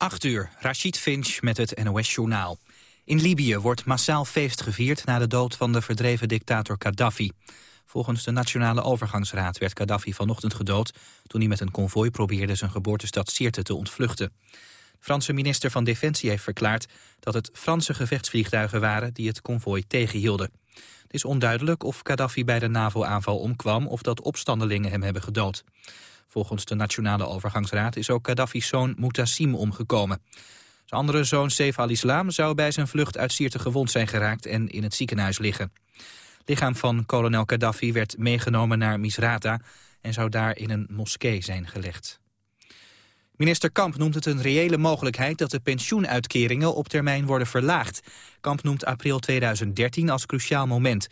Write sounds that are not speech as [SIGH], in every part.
8 uur, Rashid Finch met het NOS-journaal. In Libië wordt massaal feest gevierd na de dood van de verdreven dictator Gaddafi. Volgens de Nationale Overgangsraad werd Gaddafi vanochtend gedood... toen hij met een konvooi probeerde zijn geboortestad Sirte te ontvluchten. De Franse minister van Defensie heeft verklaard dat het Franse gevechtsvliegtuigen waren... die het konvooi tegenhielden. Het is onduidelijk of Gaddafi bij de NAVO-aanval omkwam... of dat opstandelingen hem hebben gedood. Volgens de Nationale Overgangsraad is ook Gaddafi's zoon Mutassim omgekomen. Zijn andere zoon Saif al-Islam zou bij zijn vlucht uit Sirte gewond zijn geraakt en in het ziekenhuis liggen. Lichaam van kolonel Gaddafi werd meegenomen naar Misrata en zou daar in een moskee zijn gelegd. Minister Kamp noemt het een reële mogelijkheid dat de pensioenuitkeringen op termijn worden verlaagd. Kamp noemt april 2013 als cruciaal moment.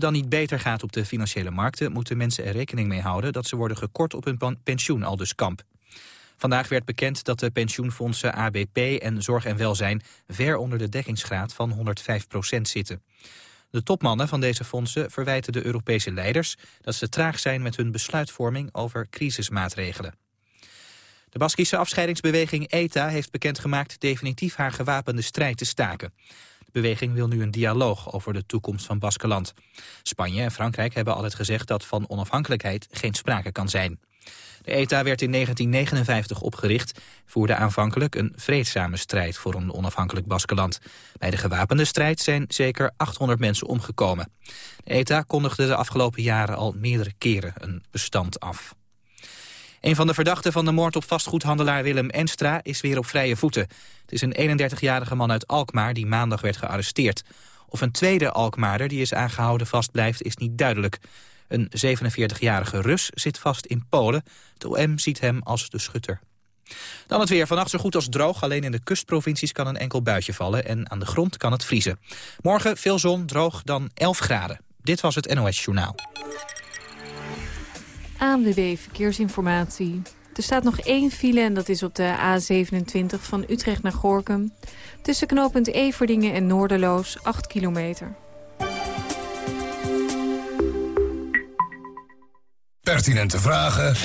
Dan niet beter gaat op de financiële markten, moeten mensen er rekening mee houden dat ze worden gekort op hun pensioen, aldus Kamp. Vandaag werd bekend dat de pensioenfondsen ABP en Zorg en Welzijn ver onder de dekkingsgraad van 105% zitten. De topmannen van deze fondsen verwijten de Europese leiders dat ze traag zijn met hun besluitvorming over crisismaatregelen. De Baskische afscheidingsbeweging ETA heeft bekendgemaakt definitief haar gewapende strijd te staken. Beweging wil nu een dialoog over de toekomst van Baskeland. Spanje en Frankrijk hebben altijd gezegd dat van onafhankelijkheid geen sprake kan zijn. De ETA werd in 1959 opgericht, voerde aanvankelijk een vreedzame strijd voor een onafhankelijk Baskeland. Bij de gewapende strijd zijn zeker 800 mensen omgekomen. De ETA kondigde de afgelopen jaren al meerdere keren een bestand af. Een van de verdachten van de moord op vastgoedhandelaar Willem Enstra is weer op vrije voeten. Het is een 31-jarige man uit Alkmaar die maandag werd gearresteerd. Of een tweede Alkmaarder die is aangehouden vastblijft is niet duidelijk. Een 47-jarige Rus zit vast in Polen. De OM ziet hem als de schutter. Dan het weer. Vannacht zo goed als droog. Alleen in de kustprovincies kan een enkel buitje vallen. En aan de grond kan het vriezen. Morgen veel zon, droog, dan 11 graden. Dit was het NOS Journaal. ANWB Verkeersinformatie. Er staat nog één file en dat is op de A27 van Utrecht naar Gorkum. Tussen knooppunt Everdingen en Noorderloos, 8 kilometer. Pertinente vragen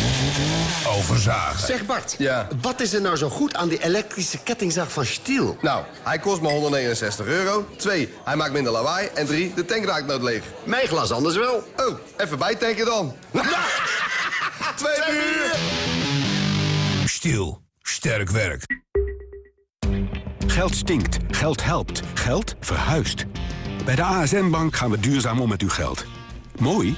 over zagen. Zeg Bart, Ja. wat is er nou zo goed aan die elektrische kettingzaag van Stiel? Nou, hij kost maar 169 euro. 2, hij maakt minder lawaai. En 3, de tank raakt nooit leeg. Mijn glas anders wel. Oh, even bijtanken dan. [LAUGHS] Twee uur! Stiel. Sterk werk. Geld stinkt, geld helpt, geld verhuist. Bij de ASN Bank gaan we duurzaam om met uw geld. Mooi?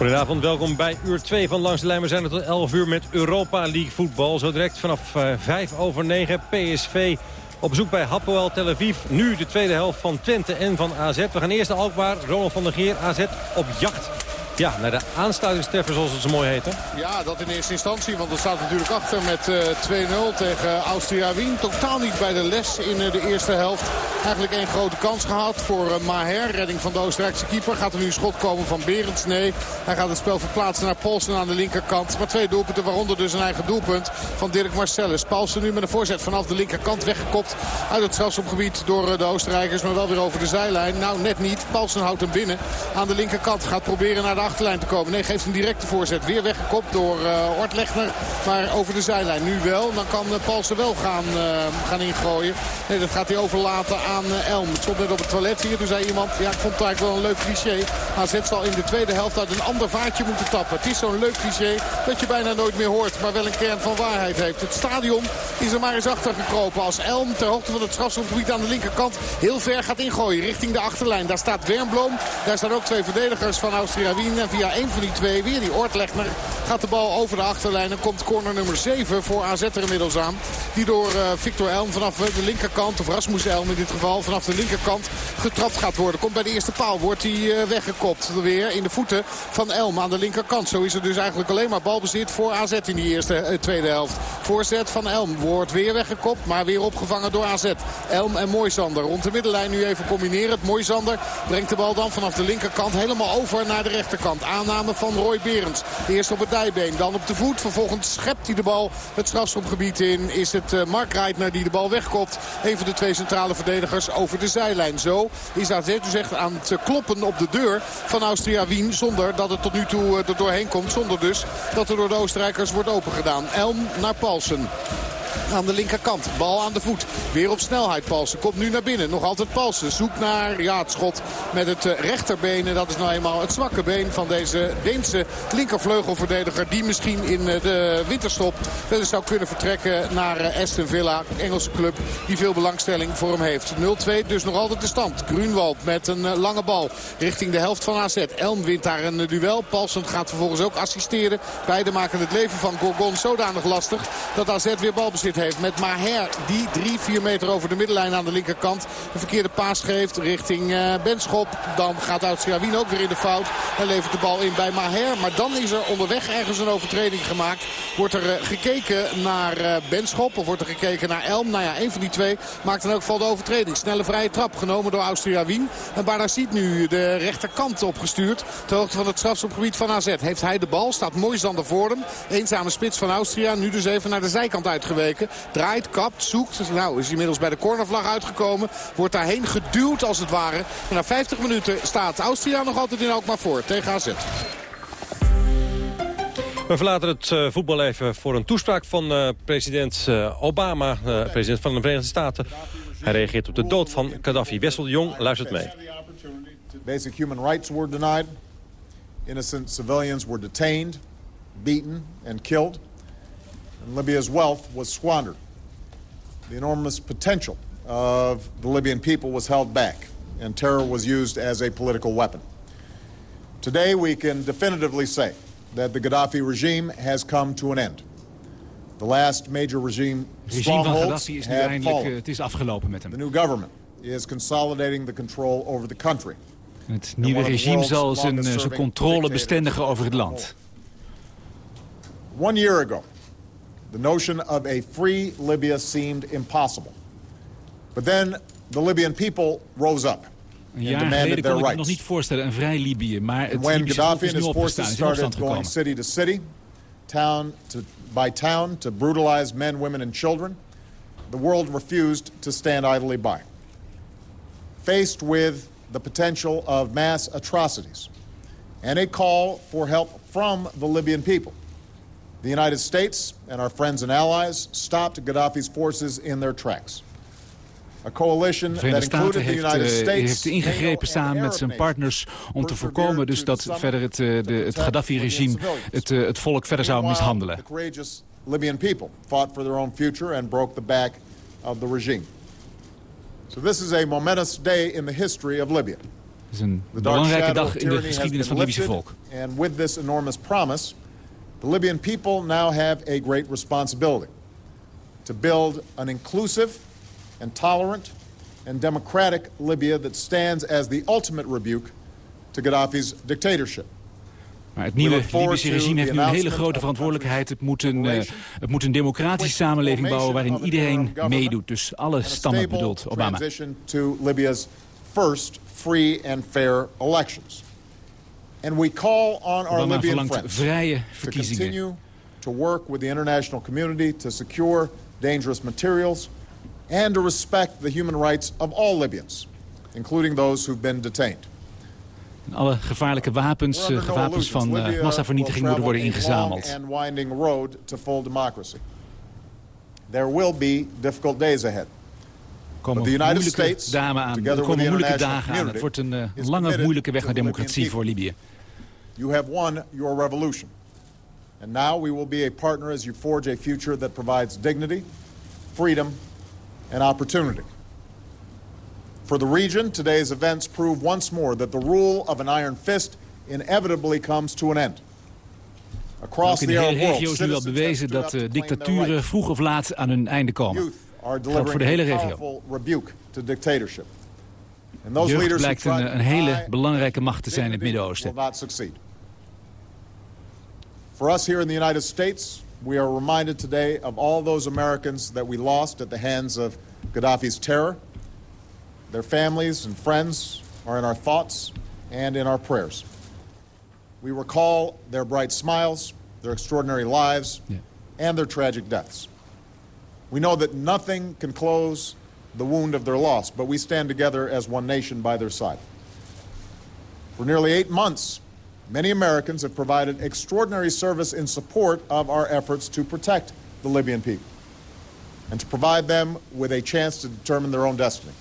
Goedenavond, welkom bij uur 2 van Langs de Lijn. We zijn er tot 11 uur met Europa League voetbal. Zo direct vanaf uh, 5 over 9 PSV op bezoek bij Hapoel Tel Aviv. Nu de tweede helft van Twente en van AZ. We gaan eerst naar Alkmaar, Ronald van der Geer, AZ op jacht. Ja, naar de aansluitingstreffer zoals het zo mooi heet. Hè? Ja, dat in eerste instantie. Want er staat natuurlijk achter met uh, 2-0 tegen Austria Wien. Totaal niet bij de les in uh, de eerste helft. Eigenlijk één grote kans gehad voor uh, Maher. Redding van de Oostenrijkse keeper. Gaat er nu een schot komen van Berends? Nee. Hij gaat het spel verplaatsen naar Polsen aan de linkerkant. Maar twee doelpunten, waaronder dus een eigen doelpunt van Dirk Marcellus. Paulsen nu met een voorzet vanaf de linkerkant weggekopt uit het strafschopgebied door de Oostenrijkers. Maar wel weer over de zijlijn. Nou, net niet. Paulsen houdt hem binnen aan de linkerkant. Gaat proberen naar de achterlijn te komen. Nee, geeft een directe voorzet. Weer weggekopt door uh. Maar over de zijlijn nu wel. Dan kan uh, Paulsen wel gaan, uh, gaan ingooien. Nee, dat gaat hij overlaten aan Elm. Het stond net op het toilet hier. Toen zei iemand, ja, ik vond het eigenlijk wel een leuk cliché. AZ zal in de tweede helft uit een ander vaartje moeten tappen. Het is zo'n leuk cliché dat je bijna nooit meer hoort. Maar wel een kern van waarheid heeft. Het stadion is er maar eens achter gekropen. Als Elm ter hoogte van het strafschopgebied aan de linkerkant heel ver gaat ingooien. Richting de achterlijn. Daar staat Wernbloem. Daar staan ook twee verdedigers van Austria Wien En via een van die twee, weer die Oortlegner, gaat de bal over de achterlijn. En komt corner nummer 7 voor AZ er inmiddels aan. Die door uh, Victor Elm vanaf de linkerkant, of Rasmus Elm in dit geval, vanaf de linkerkant getrapt gaat worden. Komt bij de eerste paal, wordt hij weggekopt. Weer in de voeten van Elm aan de linkerkant. Zo is er dus eigenlijk alleen maar balbezit voor AZ in die eerste tweede helft. Voorzet van Elm wordt weer weggekopt, maar weer opgevangen door AZ. Elm en Moisander rond de middenlijn nu even combineren. Moisander brengt de bal dan vanaf de linkerkant helemaal over naar de rechterkant. Aanname van Roy Berends. Eerst op het dijbeen, dan op de voet. Vervolgens schept hij de bal het strafschopgebied in. Is het uh, Mark Reitner die de bal wegkopt. Een van de twee centrale verdedigers over de zijlijn. Zo is AZ dus echt aan het kloppen op de deur van Austria Wien. Zonder dat het tot nu toe er doorheen komt. Zonder dus dat er door de Oostenrijkers wordt opengedaan. Elm naar Paulsen aan de linkerkant. Bal aan de voet. Weer op snelheid Palsen. Komt nu naar binnen. Nog altijd Palsen. Zoekt naar ja, het schot met het rechterbeen. En dat is nou eenmaal het zwakke been van deze Deense linkervleugelverdediger. Die misschien in de winterstop wel zou kunnen vertrekken naar Aston Villa. Engelse club die veel belangstelling voor hem heeft. 0-2 dus nog altijd de stand. Grunwald met een lange bal richting de helft van AZ. Elm wint daar een duel. Palsen gaat vervolgens ook assisteren. Beiden maken het leven van Gorgon zodanig lastig dat AZ weer balbezit heeft met Maher. Die 3-4 meter over de middenlijn aan de linkerkant een verkeerde paas geeft richting uh, Benschop. Dan gaat Austria Wien ook weer in de fout. En levert de bal in bij Maher. Maar dan is er onderweg ergens een overtreding gemaakt. Wordt er uh, gekeken naar uh, Benschop of wordt er gekeken naar Elm. Nou ja, een van die twee maakt in elk geval de overtreding. Snelle vrije trap genomen door Austria Wien. En Barda ziet nu de rechterkant opgestuurd. Ter hoogte van het strafschopgebied van AZ. Heeft hij de bal. Staat Moisander voor hem. Eenzame spits van Austria. Nu dus even naar de zijkant Draait, kapt, zoekt. Nou is hij inmiddels bij de cornervlag uitgekomen. Wordt daarheen geduwd als het ware. En na 50 minuten staat Austria nog altijd in Alkmaar voor tegen AZ. We verlaten het uh, voetbal even voor een toespraak van uh, president uh, Obama, president van de Verenigde Staten. Hij reageert op de dood van Gaddafi. Wessel de Jong luistert mee. Basic human rights were denied. Innocent civilians were detained, beaten and killed. And Libya's wealth was squandered. The enormous potential of the Libyan people was held back, and terror was used as a political weapon. Today, we can definitively say that the Gaddafi regime has come to an end. The last major regime regime van Gaddafi is nu eindelijk, uh, het is afgelopen met hem. The new government is consolidating the control over the country. Het nieuwe regime zal zijn, uh, zijn controle bestendigen over het land. One year ago, the notion of a free Libya seemed impossible. But then the Libyan people rose up. Een jaar geleden kon ik me nog niet voorstellen, een vrij Libië. Maar het Libische volk is nu opgestaan, is in opstand gekomen. city to city, town to, by town, to brutalize men, women and children, the world refused to stand idly by. Faced with the potential of mass atrocities and a call for help from the Libyan people, the United States and our friends and allies stopped Gaddafi's forces in their tracks. A coalition de Verenigde Staten heeft, uh, heeft ingegrepen samen met zijn partners om te voorkomen dus dat verder het, uh, de, het Gaddafi-regime het, uh, het volk verder zou mishandelen. Libyan people fought for their own future and broke the back of the regime. So this is a momentous day in the history of Libya. Het is een belangrijke dag in de geschiedenis van het Libische volk. And with this enormous promise, the Libyan people now have a great responsibility to build an inclusive and tolerant and democratic Libya that stands as the ultimate rebuke to Gaddafi's dictatorship. Maar het nieuwe Libische regime heeft nu een hele grote verantwoordelijkheid. Het moet een, uh, het moet een democratische samenleving bouwen waarin iedereen meedoet. Dus alle stammen bedoelt Obama. to Libya's first free and fair elections. And we call on our Obama Libyan friends vrije to verkiezingen. continue to work with the international community to secure dangerous materials and to respect the human rights of all Libyans, including those who've been detained. En alle gevaarlijke wapens, uh, gewapens van uh, massavernietiging moeten worden ingezameld. and winding road to full democracy. There will be difficult days ahead. Komen United moeilijke States, dagen aan. together Er with komen moeilijke dagen aan. Het wordt een uh, lange, moeilijke weg to naar democratie voor Libië. You have won your revolution. And now we will be a partner as you forge a future that provides dignity, freedom, and opportunity. For the region, today's events prove once more that the rule of an iron fist inevitably comes to an end. Ook in de hele regio is nu al bewezen dat uh, dictaturen vroeg of laat aan hun einde komen. Geldt voor de hele regio. Jeugd blijkt een, een hele belangrijke macht te zijn in het Midden-Oosten. For us here in the United States, we are reminded today of all those Americans that we lost at the hands of Gaddafi's terror. Their families and friends are in our thoughts and in our prayers. We recall their bright smiles, their extraordinary lives, yeah. and their tragic deaths. We know that nothing can close the wound of their loss, but we stand together as one nation by their side. For nearly eight months, many Americans have provided extraordinary service in support of our efforts to protect the Libyan people and to provide them with a chance to determine their own destiny.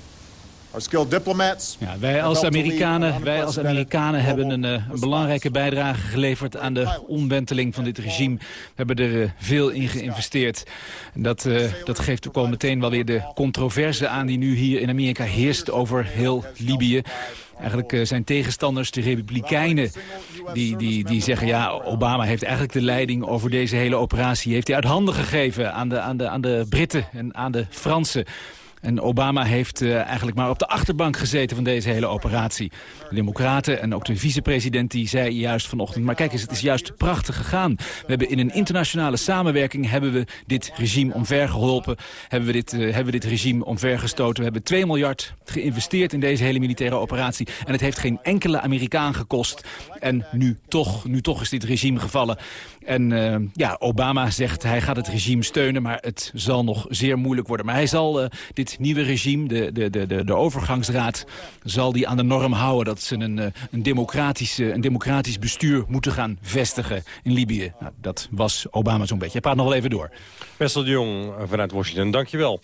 Ja, wij als Amerikanen, wij als Amerikanen hebben een, eh, een, belangrijke bijdrage geleverd aan de omwenteling van dit regime. We hebben er uh, veel in geïnvesteerd. En dat, uh, dat geeft ook al meteen wel weer de controverse aan die nu hier in Amerika heerst over heel Libië. Eigenlijk zijn tegenstanders, de republikeinen, die, die, die zeggen... ja, Obama heeft eigenlijk de leiding over deze hele operatie... heeft hij uit handen gegeven aan de, aan de, aan de Britten en aan de Fransen. En Obama heeft uh, eigenlijk maar op de achterbank gezeten van deze hele operatie. De democraten en ook de vicepresident die zei juist vanochtend... maar kijk eens, het is juist prachtig gegaan. We hebben in een internationale samenwerking hebben we dit regime omvergeholpen. Hebben we dit, uh, hebben we dit regime omvergestoten. We hebben 2 miljard geïnvesteerd in deze hele militaire operatie. En het heeft geen enkele Amerikaan gekost. En nu toch, nu toch is dit regime gevallen. En uh, ja, Obama zegt hij gaat het regime steunen, maar het zal nog zeer moeilijk worden. Maar hij zal uh, nieuwe regime, de, de, de, de, overgangsraad, zal die aan de norm houden. Dat ze een, uh, een, democratisch, een democratisch bestuur moeten gaan vestigen in Libië. Nou, dat was Obama zo'n beetje. Hij praat nog wel even door. Wessel de Jong vanuit Washington, dankjewel.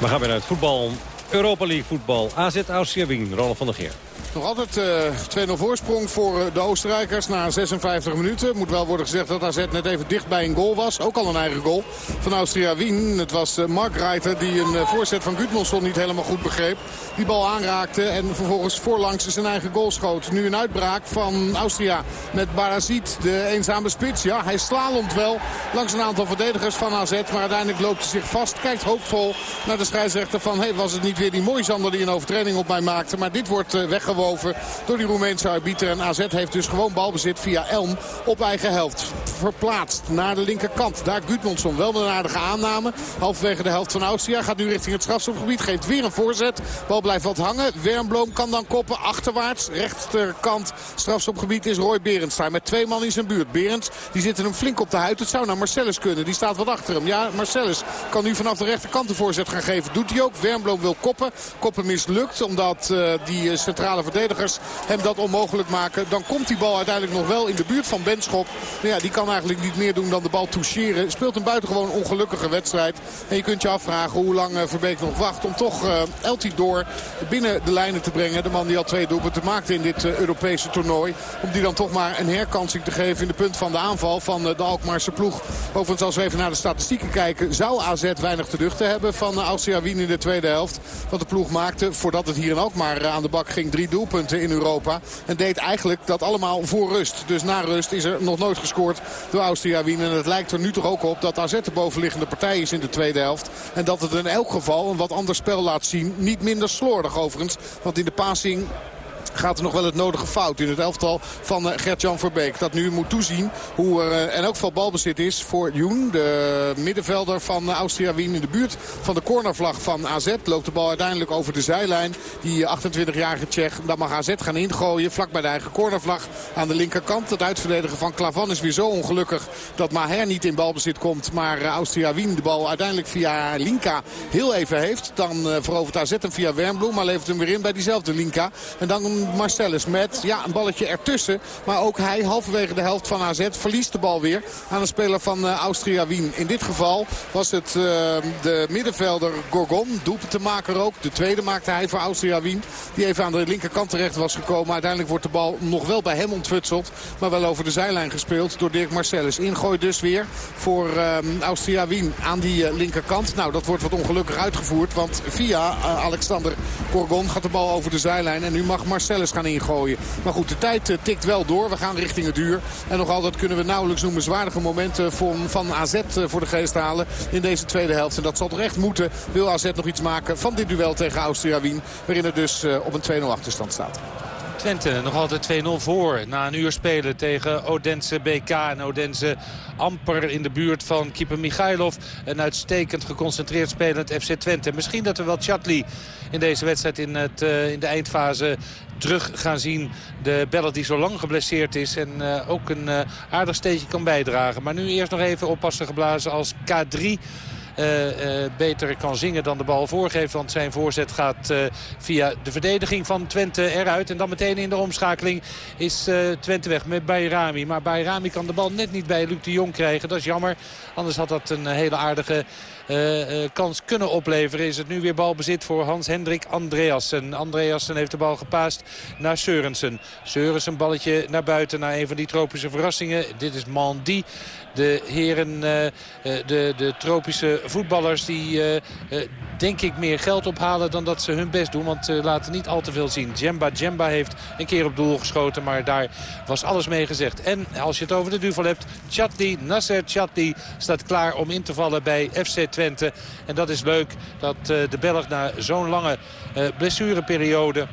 We gaan weer naar het voetbal. Europa League voetbal. AZ Wien, Ronald van der Geer. Nog altijd uh, 2-0 voorsprong voor uh, de Oostenrijkers na 56 minuten. Moet wel worden gezegd dat AZ net even dicht bij een goal was. Ook al een eigen goal van Austria Wien. Het was uh, Mark Reiter die een voorzet van Gudmundsson niet helemaal goed begreep. Die bal aanraakte en vervolgens voorlangs zijn eigen goal schoot. Nu een uitbraak van Austria met Barazit, de eenzame spits. Ja, hij slalomt wel langs een aantal verdedigers van AZ. Maar uiteindelijk loopt hij zich vast. Kijkt hoopvol naar de scheidsrechter van... Hey, was het niet weer die Moisander die een overtreding op mij maakte. Maar dit wordt weggewonnen door die Roemeense arbiter. En AZ heeft dus gewoon balbezit via Elm op eigen helft. Verplaatst naar de linkerkant. Daar Gudmundsson wel een aardige aanname. Halverwege de helft van Austria. Gaat nu richting het strafschopgebied. Geeft weer een voorzet. Bal blijft wat hangen. Wernbloem kan dan koppen. Achterwaarts. Rechterkant strafschopgebied is Roy Berends daar met twee man in zijn buurt. Berends die zitten hem flink op de huid. Het zou naar Marcellus kunnen. Die staat wat achter hem. Ja, Marcellus kan nu vanaf de rechterkant de voorzet gaan geven. Doet hij ook. Wernbloem wil koppen. Koppen mislukt omdat uh, die centrale hem dat onmogelijk maken. Dan komt die bal uiteindelijk nog wel in de buurt van Benschop. Nou ja, die kan eigenlijk niet meer doen dan de bal toucheren. Speelt een buitengewoon ongelukkige wedstrijd. En je kunt je afvragen hoe lang eh, Verbeek nog wacht om toch uh, Eltidoor binnen de lijnen te brengen. De man die al twee doelpunten maakte in dit uh, Europese toernooi. Om die dan toch maar een herkansing te geven in de punt van de aanval van uh, de Alkmaarse ploeg. Overigens als we even naar de statistieken kijken zou AZ weinig te duchten hebben van Austria Wien in de tweede helft. Want de ploeg maakte voordat het hier in Alkmaar aan de bak ging drie doelpunten doelpunten in Europa. En deed eigenlijk dat allemaal voor rust. Dus na rust is er nog nooit gescoord door Austria Wien. En het lijkt er nu toch ook op dat AZ de bovenliggende partij is in de tweede helft. En dat het in elk geval een wat ander spel laat zien. Niet minder slordig overigens. Want in de passing gaat er nog wel het nodige fout in het elftal van uh, Gert-Jan Verbeek. Dat nu moet toezien hoe er uh, in elk geval balbezit is voor Joen. De middenvelder van Austria Wien in de buurt van de cornervlag van AZ. Loopt de bal uiteindelijk over de zijlijn. Die 28-jarige Tsjech, dan mag AZ gaan ingooien. Vlak bij de eigen cornervlag aan de linkerkant. Het uitverdedigen van Klavan is weer zo ongelukkig dat Maher niet in balbezit komt. Maar Austria Wien de bal uiteindelijk via Linka heel even heeft. Dan verovert AZ hem via Wernbloem. Maar levert hem weer in bij diezelfde Linka. En dan Marcellus met ja, een balletje ertussen. Maar ook hij halverwege de helft van AZ verliest de bal weer aan een speler van uh, Austria Wien. In dit geval was het uh, de middenvelder Gorgon, doelpuntenmaker ook. De tweede maakte hij voor Austria Wien. Die even aan de linkerkant terecht was gekomen. Uiteindelijk wordt de bal nog wel bij hem ontfutseld. Maar wel over de zijlijn gespeeld door Dirk Marcellus. Ingooi dus weer voor uh, Austria Wien aan die linkerkant. Nou, dat wordt wat ongelukkig uitgevoerd. Want via Alexander Gorgon gaat de bal over de zijlijn. En nu mag Marcellus Gaan ingooien. Maar goed, de tijd tikt wel door. We gaan richting het uur. En nog altijd kunnen we nauwelijks noemen zwaardige momenten van AZ voor de geest halen in deze tweede helft. En dat zal toch echt moeten. Wil AZ nog iets maken van dit duel tegen Austria Wien. Waarin het dus op een 2-0 achterstand staat. Twente nog altijd 2-0 voor na een uur spelen tegen Odense BK. En Odense amper in de buurt van keeper Michailov. Een uitstekend geconcentreerd spelend FC Twente. Misschien dat we wel Chatli in deze wedstrijd in, het, uh, in de eindfase terug gaan zien. De beller die zo lang geblesseerd is en uh, ook een uh, aardig steentje kan bijdragen. Maar nu eerst nog even oppassen geblazen als K3 uh, beter kan zingen dan de bal voorgeeft. Want zijn voorzet gaat uh, via de verdediging van Twente eruit. En dan meteen in de omschakeling is Twente weg met Bayrami. Maar Bayrami kan de bal net niet bij Luc de Jong krijgen. Dat is jammer. Anders had dat een hele aardige uh, kans kunnen opleveren. Is het nu weer balbezit voor Hans-Hendrik Andreasen. Andreasen heeft de bal gepaast naar Seurensen. Seurensen balletje naar buiten naar een van die tropische verrassingen. Dit is Mandy. De heren, uh, de, de tropische voetballers die denk ik meer geld ophalen dan dat ze hun best doen. Want ze laten niet al te veel zien. Jemba Jemba heeft een keer op doel geschoten. Maar daar was alles mee gezegd. En als je het over de duvel hebt. Chatli, Nasser Chatli staat klaar om in te vallen bij FC En dat is leuk dat de Belg na zo'n lange blessureperiode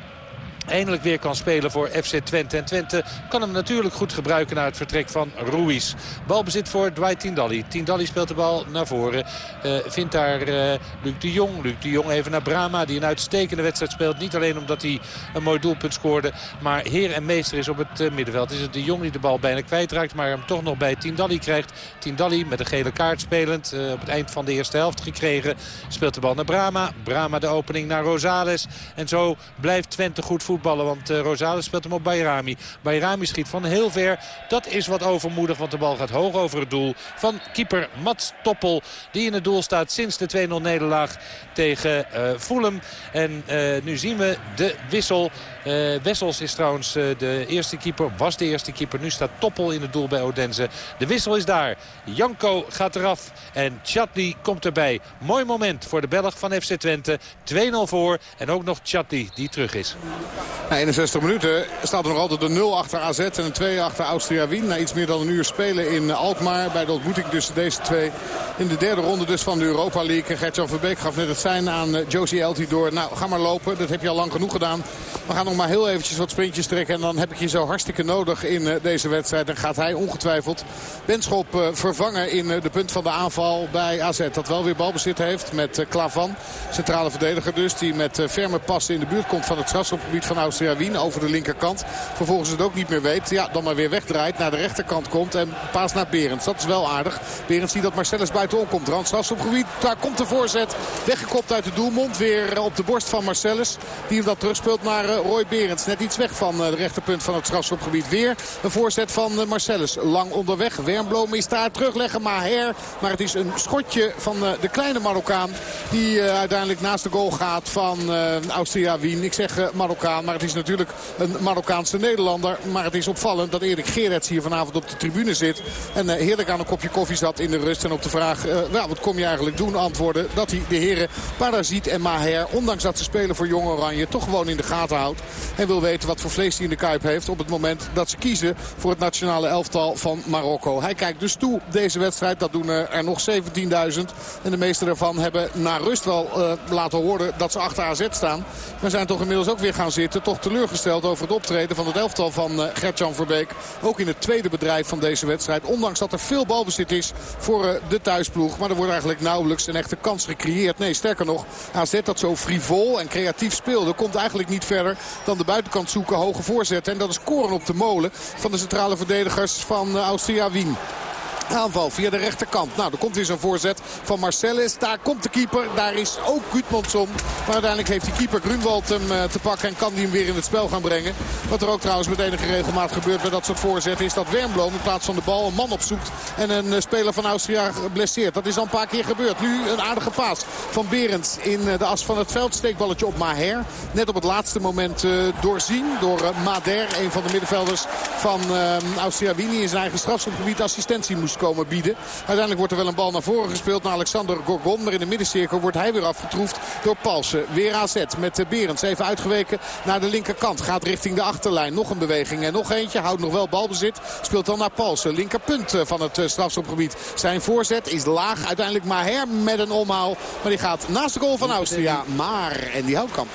eindelijk weer kan spelen voor FC Twente. En Twente kan hem natuurlijk goed gebruiken na het vertrek van Ruiz. Balbezit voor Dwight Tindalli. Tindalli speelt de bal naar voren. Uh, vindt daar uh, Luc de Jong. Luc de Jong even naar Brama die een uitstekende wedstrijd speelt. Niet alleen omdat hij een mooi doelpunt scoorde. Maar heer en meester is op het uh, middenveld. Is het de Jong die de bal bijna kwijtraakt. Maar hem toch nog bij Tindalli krijgt. Tindalli met een gele kaart spelend. op het eind van de eerste helft gekregen. Speelt de bal naar Brama. Brama de opening naar Rosales. En zo blijft Twente goed voetballen voetballen. Want uh, Rosales speelt hem op Bayrami. Bayrami schiet van heel ver. Dat is wat overmoedig, want de bal gaat hoog over het doel van keeper Mats Toppel. Die in het doel staat sinds de 2-0 nederlaag tegen uh, Fulham. En uh, nu zien we de wissel. Uh, Wessels is trouwens uh, de eerste keeper, was de eerste keeper. Nu staat Toppel in het doel bij Odense. De wissel is daar. Janko gaat eraf en Chatli komt erbij. Mooi moment voor de Belg van FC Twente. 2-0 voor en ook nog Chatli die terug is. Na 61 minuten staat er nog altijd een 0 achter AZ en een 2 achter Austria Wien. Na iets meer dan een uur spelen in Alkmaar bij de ontmoeting tussen deze twee. In de derde ronde dus van de Europa League. Gertjan Verbeek gaf net het zijn aan uh, Josie Eltidoor. Nou, ga maar lopen. Dat heb je al lang genoeg gedaan. We gaan nog maar heel eventjes wat sprintjes trekken. En dan heb ik je zo hartstikke nodig in uh, deze wedstrijd. En gaat hij ongetwijfeld Benschop uh, vervangen in de punt van de aanval bij AZ. Dat wel weer balbezit heeft met Klavan. Centrale verdediger dus. Die met ferme passen in de buurt komt van het strafschopgebied van Austria Wien. Over de linkerkant. Vervolgens het ook niet meer weet. Ja, dan maar weer wegdraait. Naar de rechterkant komt. En paas naar Berends. Dat is wel aardig. Berends ziet dat Marcellus buitenom komt. Rand strafschopgebied. Daar komt de voorzet. Weggekopt uit de doelmond. Weer op de borst van Marcellus. Die hem dat terugspeelt naar Roy Berends. Net iets weg van de rechterpunt van het strafschopgebied. Weer een voorzet van Marcellus. Lang onderweg. Wernbloem is daar terugleggen. Maher. Maar het is een schotje van de kleine Marokkaan. Die uiteindelijk naast de goal gaat van Austria Wien. Ik zeg Marokkaan. Maar het is natuurlijk een Marokkaanse Nederlander. Maar het is opvallend dat Erik Gerets hier vanavond op de tribune zit. En heerlijk aan een kopje koffie zat in de rust. En op de vraag, wat kom je eigenlijk doen? Antwoorden dat hij de heren Paraziet en Maher, ondanks dat ze spelen voor Jong Oranje, toch gewoon in de gaten houdt. En wil weten wat voor vlees hij in de kuip heeft op het moment dat ze kiezen voor het nationale elftal van Marokko. Hij kijkt dus toe deze wedstrijd. Dat doen er nog 17.000. En de meeste daarvan hebben na rust wel uh, laten horen dat ze achter AZ staan. Maar zijn toch inmiddels ook weer gaan zitten. Toch teleurgesteld over het optreden van het elftal van uh, Gertjan Verbeek. Ook in het tweede bedrijf van deze wedstrijd. Ondanks dat er veel balbezit is voor uh, de thuisploeg. Maar er wordt eigenlijk nauwelijks een echte kans gecreëerd. Nee, sterker nog, AZ dat zo frivol en creatief speelde... komt eigenlijk niet verder dan de buitenkant zoeken, hoge voorzetten. En dat is koren op de molen van de centrale verdedigers van uh, Austria Wien. Aanval via de rechterkant. Nou, er komt weer zo'n voorzet van Marcellus. Daar komt de keeper. Daar is ook Gudmundsson. Maar uiteindelijk heeft die keeper Grunwald hem uh, te pakken. En kan hij hem weer in het spel gaan brengen. Wat er ook trouwens met enige regelmaat gebeurt bij dat soort voorzetten. Is dat Wernbloem in plaats van de bal een man opzoekt. En een uh, speler van Austria blesseert. Dat is al een paar keer gebeurd. Nu een aardige paas van Berends in uh, de as van het veld. Steekballetje op Maher. Net op het laatste moment doorzien door Mader. Een van de middenvelders van Austria Wini in zijn eigen strafschopgebied assistentie moest moest komen bieden. Uiteindelijk wordt er wel een bal naar voren gespeeld naar Alexander Gorgon. Maar in de middencirkel wordt hij weer afgetroefd door Palsen. Weer AZ met Berends even uitgeweken naar de linkerkant. Gaat richting de achterlijn. Nog een beweging en nog eentje. Houdt nog wel balbezit. Speelt dan naar Palsen. Linkerpunt van het strafschopgebied. Zijn voorzet is laag. Uiteindelijk Maher met een omhaal. Maar die gaat naast de goal van Austria. Maar en die Houtkamp.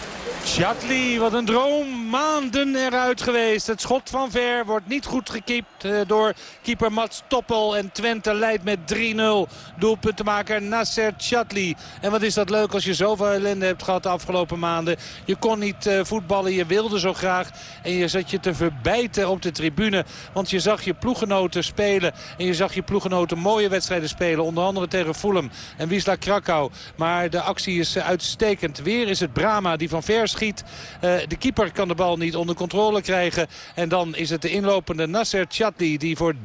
Chatli, wat een droom. Maanden eruit geweest. Het schot van ver wordt niet goed gekiept eh, door keeper Mats Toppel. En Twente leidt met 3-0. Doelpuntenmaker Nasser Chatli. En wat is dat leuk als je zoveel ellende hebt gehad de afgelopen maanden. Je kon niet uh, voetballen, je wilde zo graag. En je zat je te verbijten op de tribune. Want je zag je ploegenoten spelen. En je zag je ploegenoten mooie wedstrijden spelen. Onder andere tegen Fulham en Wisla Krakau. Maar de actie is uh, uitstekend. Weer is het Brama die van ver schiet. Uh, de keeper kan de bal niet onder controle krijgen. En dan is het de inlopende Nasser Chatli die voor 3-0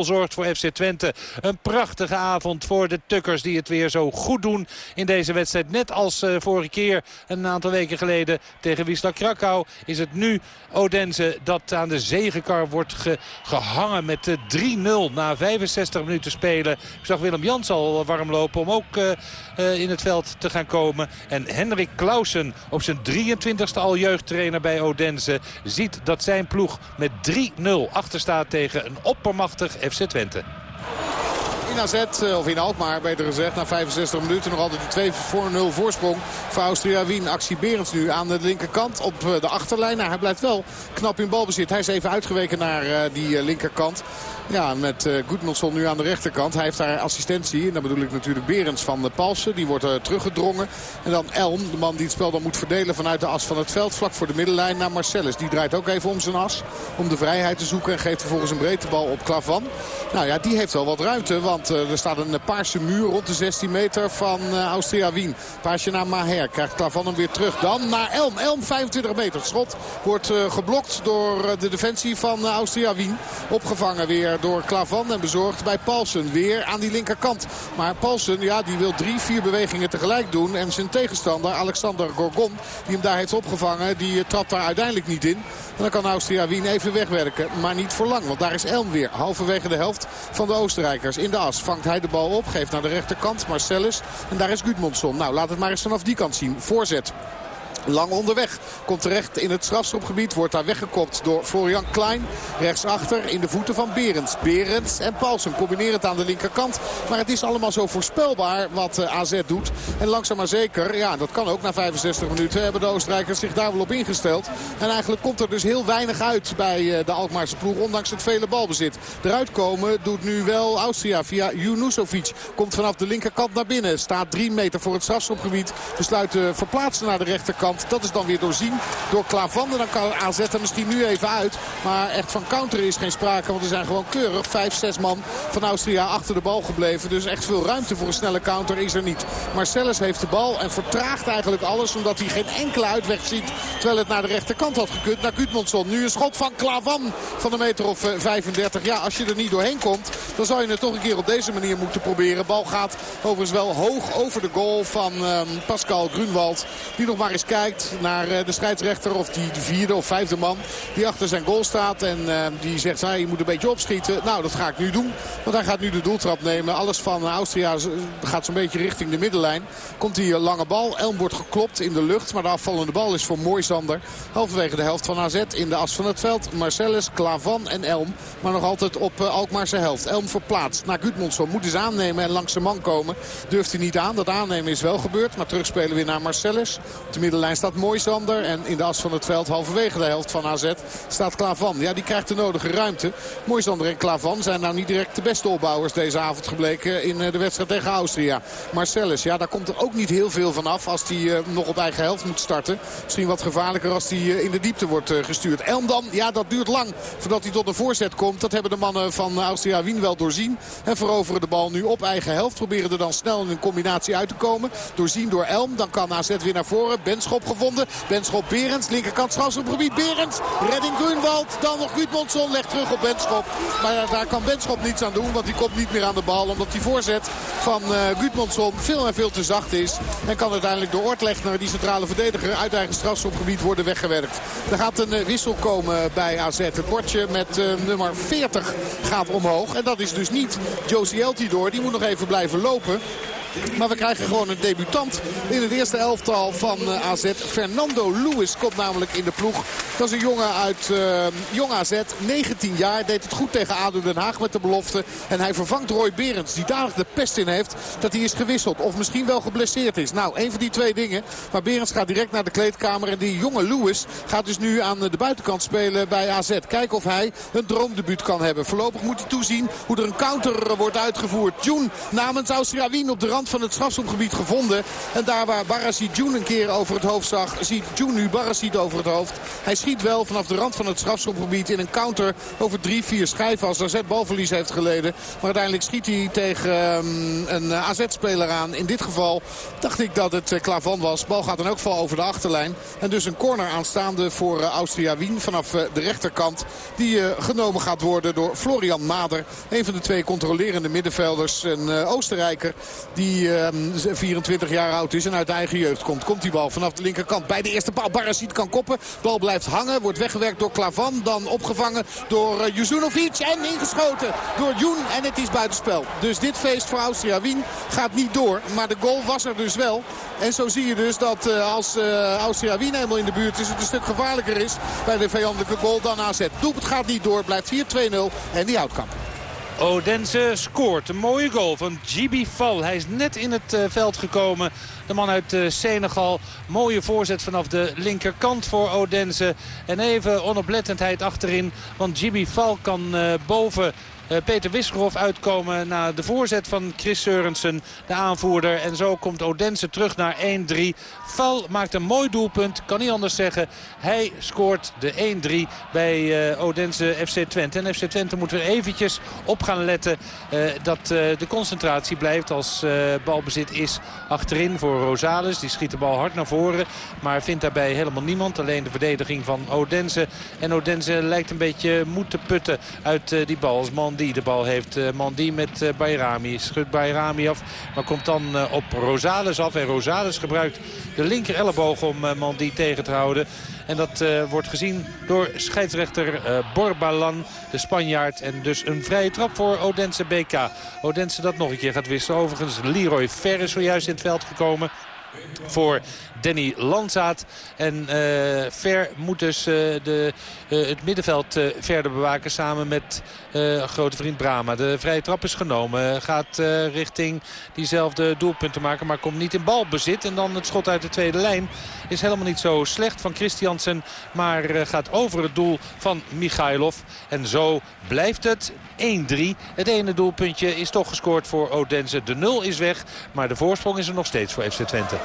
zorgt voor FC Twente. Een prachtige avond voor de Tukkers die het weer zo goed doen in deze wedstrijd. Net als uh, vorige keer een aantal weken geleden tegen Wisla Krakau is het nu Odense dat aan de zegenkar wordt ge gehangen met de 3-0 na 65 minuten spelen. Ik zag Willem Jans al warm lopen om ook in het veld te gaan komen. En Henrik Clausen op zijn 23ste al jeugdtrainer bij Odense ziet dat zijn ploeg met 3-0 achterstaat tegen een oppermachtig FC Twente in AZ, of in Alkmaar beter gezegd. Na 65 minuten nog altijd de 2 voor 0 voorsprong voor Austria Wien. Actie Berends nu aan de linkerkant op de achterlijn. Nou, hij blijft wel knap in balbezit. Hij is even uitgeweken naar uh, die linkerkant. Ja, met uh, nu aan de rechterkant. Hij heeft daar assistentie. En dan bedoel ik natuurlijk Berends van de Palsen. Die wordt uh, teruggedrongen. En dan Elm, de man die het spel dan moet verdelen vanuit de as van het veld. Vlak voor de middenlijn naar Marcellus. Die draait ook even om zijn as. Om de vrijheid te zoeken. En geeft vervolgens een breedtebal op Klavan. Nou ja, die heeft wel wat ruimte. Want uh, er staat een paarse muur rond de 16 meter van Austria Wien. Paasje naar Maher. Krijgt Klavan hem weer terug. Dan naar Elm. Elm 25 meter. Schot wordt geblokt door de defensie van Austria Wien. Opgevangen weer door Klavan en bezorgd bij Paulsen. Weer aan die linkerkant. Maar Paulsen ja, die wil drie, vier bewegingen tegelijk doen. En zijn tegenstander Alexander Gorgon, die hem daar heeft opgevangen, die trapt daar uiteindelijk niet in. En dan kan Austria Wien even wegwerken. Maar niet voor lang, want daar is Elm weer. Halverwege de helft van de Oostenrijkers. In de as vangt hij de bal op, geeft naar de rechterkant Marcellus. En daar is Gudmundsson. Nou, laat het maar eens vanaf die kant zien. Voorzet. Lang onderweg. Komt terecht in het strafschopgebied. Wordt daar weggekopt door Florian Klein. Rechtsachter in de voeten van Berends. Berends en Paulsen combineren het aan de linkerkant. Maar het is allemaal zo voorspelbaar wat uh, AZ doet. En langzaam maar zeker, ja dat kan ook na 65 minuten... hebben de Oostenrijkers zich daar wel op ingesteld. En eigenlijk komt er dus heel weinig uit bij uh, de Alkmaarse ploeg. Ondanks het vele balbezit. Eruit komen doet nu wel Austria via Junusovic. Komt vanaf de linkerkant naar binnen. Staat drie meter voor het strafschopgebied. Besluit te verplaatsen naar de rechterkant. Dat is dan weer doorzien door Klavan. En dan kan AZ er misschien nu even uit. Maar echt van counter is geen sprake. Want er zijn gewoon keurig 5, 6 man van Austria achter de bal gebleven. Dus echt veel ruimte voor een snelle counter is er niet. Marcellus heeft de bal en vertraagt eigenlijk alles. Omdat hij geen enkele uitweg ziet. Terwijl het naar de rechterkant had gekund. Naar Gudmundsson. Nu een schot van Klavan van een meter of 35. Ja, als je er niet doorheen komt. Dan zou je het toch een keer op deze manier moeten proberen. Bal gaat overigens wel hoog over de goal van um, Pascal Grunwald. Die nog maar eens naar de scheidsrechter of die de vierde of vijfde man die achter zijn goal staat. En uh, die zegt, ah, je moet een beetje opschieten. Nou, dat ga ik nu doen. Want hij gaat nu de doeltrap nemen. Alles van Austria gaat zo'n beetje richting de middenlijn. Komt die lange bal. Elm wordt geklopt in de lucht. Maar de afvallende bal is voor Mooisander. Halverwege de helft van AZ in de as van het veld. Marcellus, Klavan en Elm. Maar nog altijd op Alkmaarse helft. Elm verplaatst naar Gudmundsson. Moet eens aannemen en langs zijn man komen. Durft hij niet aan. Dat aannemen is wel gebeurd. Maar terugspelen weer naar Marcellus. Op de middenlijn staat Moisander. En in de as van het veld, halverwege de helft van AZ, staat Klavan. Ja, die krijgt de nodige ruimte. Moisander en Klavan zijn nou niet direct de beste opbouwers deze avond gebleken in de wedstrijd tegen Austria. Marcellus, ja, daar komt er ook niet heel veel van af als hij uh, nog op eigen helft moet starten. Misschien wat gevaarlijker als hij uh, in de diepte wordt gestuurd. Elm dan, ja, dat duurt lang voordat hij tot een voorzet komt. Dat hebben de mannen van Austria Wien wel doorzien. En veroveren de bal nu op eigen helft. Proberen er dan snel in een combinatie uit te komen. Doorzien door Elm. Dan kan AZ weer naar voren. Benschop gevonden. Benschop Berends. Linkerkant strafschopgebied. Berends. Redding Grunwald. Dan nog Gudmundsson. Legt terug op Benschop. Maar daar kan Benschop niets aan doen. Want die komt niet meer aan de bal. Omdat die voorzet van uh, veel en veel te zacht is. En kan uiteindelijk door Ortlegner, die centrale verdediger, uit eigen strafschopgebied worden weggewerkt. Er gaat een uh, wissel komen bij AZ. Het bordje met uh, nummer 40 gaat omhoog. En dat is dus niet Josie Eltidoor. Die moet nog even blijven lopen. Maar we krijgen gewoon een debutant in het eerste elftal van uh, AZ. Fernando Lewis komt namelijk in de ploeg. Dat is een jongen uit uh, Jong AZ, 19 jaar. Deed het goed tegen ADO Den Haag met de belofte. En hij vervangt Roy Berends, die dadelijk de pest in heeft dat hij is gewisseld. Of misschien wel geblesseerd is. Nou, een van die twee dingen. Maar Berends gaat direct naar de kleedkamer. En die jonge Lewis gaat dus nu aan de buitenkant spelen bij AZ. Kijken of hij een droomdebuut kan hebben. Voorlopig moet hij toezien hoe er een counter wordt uitgevoerd. June namens Austria Wien op de rand van het strafschopgebied gevonden. En daar waar Barassi June een keer over het hoofd zag, ziet June nu Barassi over het hoofd. Hij schiet wel vanaf de rand van het strafschopgebied in een counter over drie, vier schijven als AZ balverlies heeft geleden. Maar uiteindelijk schiet hij tegen um, een AZ-speler aan. In dit geval dacht ik dat het uh, Klavan was. Bal gaat in elk geval over de achterlijn. En dus een corner aanstaande voor uh, Austria Wien vanaf uh, de rechterkant. Die genomen gaat worden door Florian Mader. Een van de twee controlerende middenvelders. Een Oostenrijker die 24 jaar oud is en uit eigen jeugd komt. Komt die bal vanaf de linkerkant bij de eerste paal. Barasit kan koppen. Bal blijft hangen. Wordt weggewerkt door Klavan. Dan opgevangen door uh, Juzunovic. En ingeschoten door Joen. En het is buitenspel. Dus dit feest voor Austria Wien gaat niet door. Maar de goal was er dus wel. En zo zie je dus dat uh, als uh, Austria Wien helemaal in de buurt is... het een stuk gevaarlijker is bij de vijandelijke goal dan AZ. Het gaat niet door. Blijft 4-2-0 en die houdt kamp. Odense scoort. Een mooie goal van Gibi Val. Hij is net in het uh, veld gekomen. De man uit uh, Senegal. Mooie voorzet vanaf de linkerkant voor Odense. En even onoplettendheid achterin. Want Gibi Val kan uh, boven Peter Wisgerhoff uitkomen na de voorzet van Chris Seurensen, de aanvoerder. En zo komt Odense terug naar 1-3. Val maakt een mooi doelpunt, kan niet anders zeggen. Hij scoort de 1-3 bij uh, Odense FC Twente. En FC Twente moet weer eventjes op gaan letten uh, dat de concentratie blijft als balbezit is achterin voor Rosales. Die schiet de bal hard naar voren, maar vindt daarbij helemaal niemand. Alleen de verdediging van Odense. En Odense lijkt een beetje moed te putten uit die bal als man Mandi de bal heeft. Uh, Mandi met uh, Bayrami. Schudt Bayrami af. Maar komt dan uh, op Rosales af. En Rosales gebruikt de linker elleboog om Mandi tegen te houden. En dat wordt gezien door scheidsrechter Borbalan, de Spanjaard. En dus een vrije trap voor Odense BK. Odense dat nog een keer gaat wisselen. Overigens Leroy Fer is zojuist in het veld gekomen voor Danny Landzaat. En uh, Ver moet dus uh, de, uh, het middenveld verder bewaken samen met grote vriend Brama. De vrije trap is genomen. Gaat richting diezelfde doelpunten maken, maar komt niet in balbezit. En dan het schot uit de tweede lijn is helemaal niet zo slecht van Christiansen. Maar gaat over het doel van Michailov. En zo blijft het 1-3. Het ene doelpuntje is toch gescoord voor Odense. De 0 is weg, maar de voorsprong is er nog steeds voor FC Twente.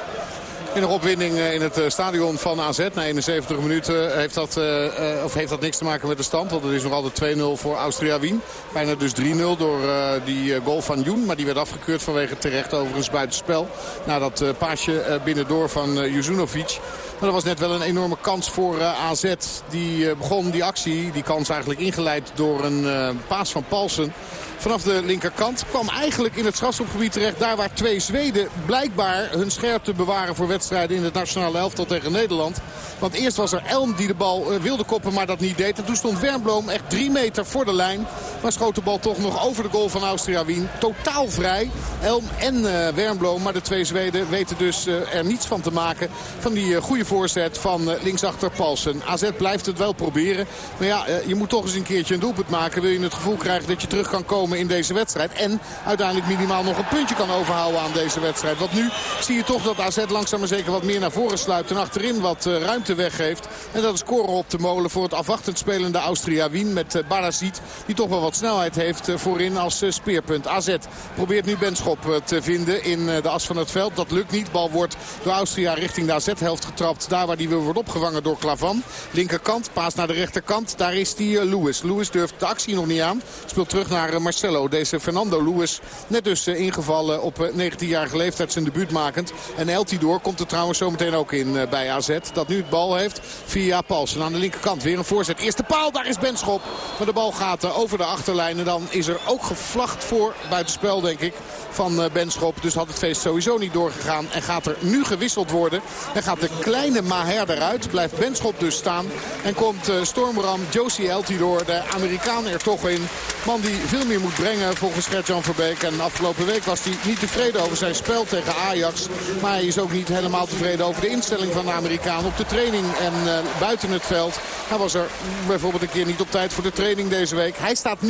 In nog opwinding in het stadion van AZ. Na 71 minuten heeft dat, uh, of heeft dat niks te maken met de stand. Want het is nog altijd 2-0 voor Austria Wien. Bijna dus 3-0 door uh, die goal van Joen. Maar die werd afgekeurd vanwege terecht overigens buitenspel. Na dat paasje binnendoor van Juzunovic. Maar dat was net wel een enorme kans voor uh, AZ. Die uh, begon die actie, die kans eigenlijk ingeleid door een uh, paas van Paulsen. Vanaf de linkerkant kwam eigenlijk in het strafschopgebied terecht. Daar waar twee Zweden blijkbaar hun scherpte bewaren voor wedstrijden in het nationale elftal tegen Nederland. Want eerst was er Elm die de bal uh, wilde koppen, maar dat niet deed. En toen stond Wernbloem echt drie meter voor de lijn. Maar schoot de bal toch nog over de goal van Austria Wien. Totaal vrij. Elm en uh, Wernbloem. Maar de twee Zweden weten dus uh, er niets van te maken. Van die goede voorzet van linksachter Paulsen. AZ blijft het wel proberen. Maar ja, je moet toch eens een keertje een doelpunt maken. Wil je het gevoel krijgen dat je terug kan komen in deze wedstrijd. En uiteindelijk minimaal nog een puntje kan overhouden aan deze wedstrijd. Want nu zie je toch dat AZ langzaam maar zeker wat meer naar voren sluipt. En achterin wat ruimte weggeeft. En dat is scoren op de molen voor het afwachtend spelende Austria Wien. Met Barazit die toch wel wat wat snelheid heeft voorin als speerpunt. AZ probeert nu Benschop te vinden in de as van het veld. Dat lukt niet. Bal wordt door Austria richting de AZ-helft getrapt. Daar waar die weer wordt opgevangen door Klavan. Linkerkant, paas naar de rechterkant. Daar is die Lewis. Lewis durft de actie nog niet aan. Speelt terug naar Marcelo. Deze Fernando Lewis net dus ingevallen op 19-jarige leeftijd zijn debuut makend. En Eltidoor komt er trouwens zometeen ook in bij AZ. Dat nu het bal heeft via Paulsen aan de linkerkant. Weer een voorzet. Eerste paal, daar is Benschop. Maar de bal gaat over de achterlijn. En dan is er ook gevlacht voor buitenspel, denk ik, van Benschop. Dus had het feest sowieso niet doorgegaan. En gaat er nu gewisseld worden. En gaat de kleine Maher eruit. Blijft Benschop dus staan. En komt Stormram Josie Eltidoor, de Amerikaan, er toch in. Man die veel meer moet brengen volgens Gert-Jan Verbeek. En afgelopen week was hij niet tevreden over zijn spel tegen Ajax. Maar hij is ook niet helemaal tevreden over de instelling van de Amerikaan op de training en uh, buiten het veld. Hij was er bijvoorbeeld een keer niet op tijd voor de training deze week. Hij staat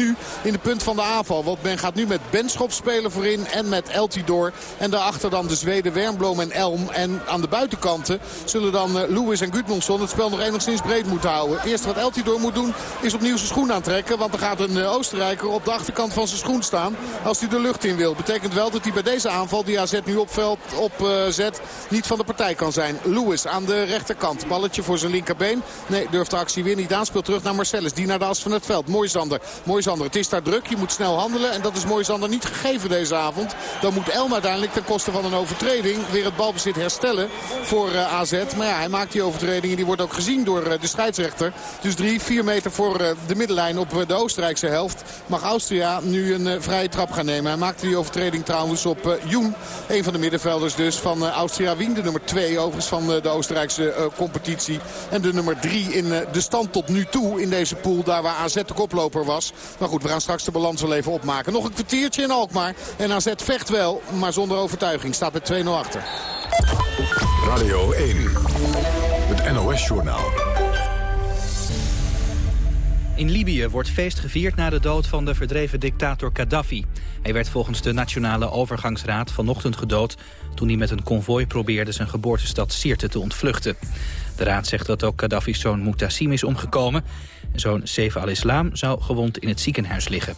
in de punt van de aanval. Want men gaat nu met Benschop spelen voorin en met Eltidoor. En daarachter dan de Zweden Wernbloem en Elm. En aan de buitenkanten zullen dan uh, Lewis en Gudmundsson het spel nog enigszins breed moeten houden. Het eerste wat Eltidoor moet doen is opnieuw zijn schoen aantrekken. Want er gaat een uh, Oostenrijker op de achterkant van zijn schoen staan als hij de lucht in wil. Betekent wel dat hij bij deze aanval die AZ nu opzet op, uh, niet van de partij kan zijn. Lewis aan de rechterkant. Balletje voor zijn linkerbeen. Nee, durft de actie weer niet aan. Speelt terug naar Marcellus. Die naar de as van het veld. Mooi Zander. Mooi Het is daar druk. Je moet snel handelen. En dat is Mooi Zander niet gegeven deze avond. Dan moet Elm uiteindelijk ten koste van een overtreding weer het balbezit herstellen voor uh, AZ. Maar ja, hij maakt die overtreding en die wordt ook gezien door uh, de scheidsrechter. Dus drie, vier meter voor de middenlijn op de Oostenrijkse helft mag Austria nu een vrije trap gaan nemen. Hij maakte die overtreding trouwens op Joen. Een van de middenvelders dus van Austria Wien. De nummer 2 overigens van de Oostenrijkse competitie. En de nummer 3 in de stand tot nu toe in deze pool. Daar waar AZ de koploper was. Maar goed, we gaan straks de balans wel even opmaken. Nog een kwartiertje in Alkmaar. En AZ vecht wel, maar zonder overtuiging. Staat met 2-0 achter. Radio 1. Het NOS-journaal. In Libië wordt feest gevierd na de dood van de verdreven dictator Gaddafi. Hij werd volgens de Nationale Overgangsraad vanochtend gedood... toen hij met een konvooi probeerde zijn geboortestad Sirte te ontvluchten. De raad zegt dat ook Gaddafi's zoon Mutassim is omgekomen. Zoon Seif al-Islam zou gewond in het ziekenhuis liggen.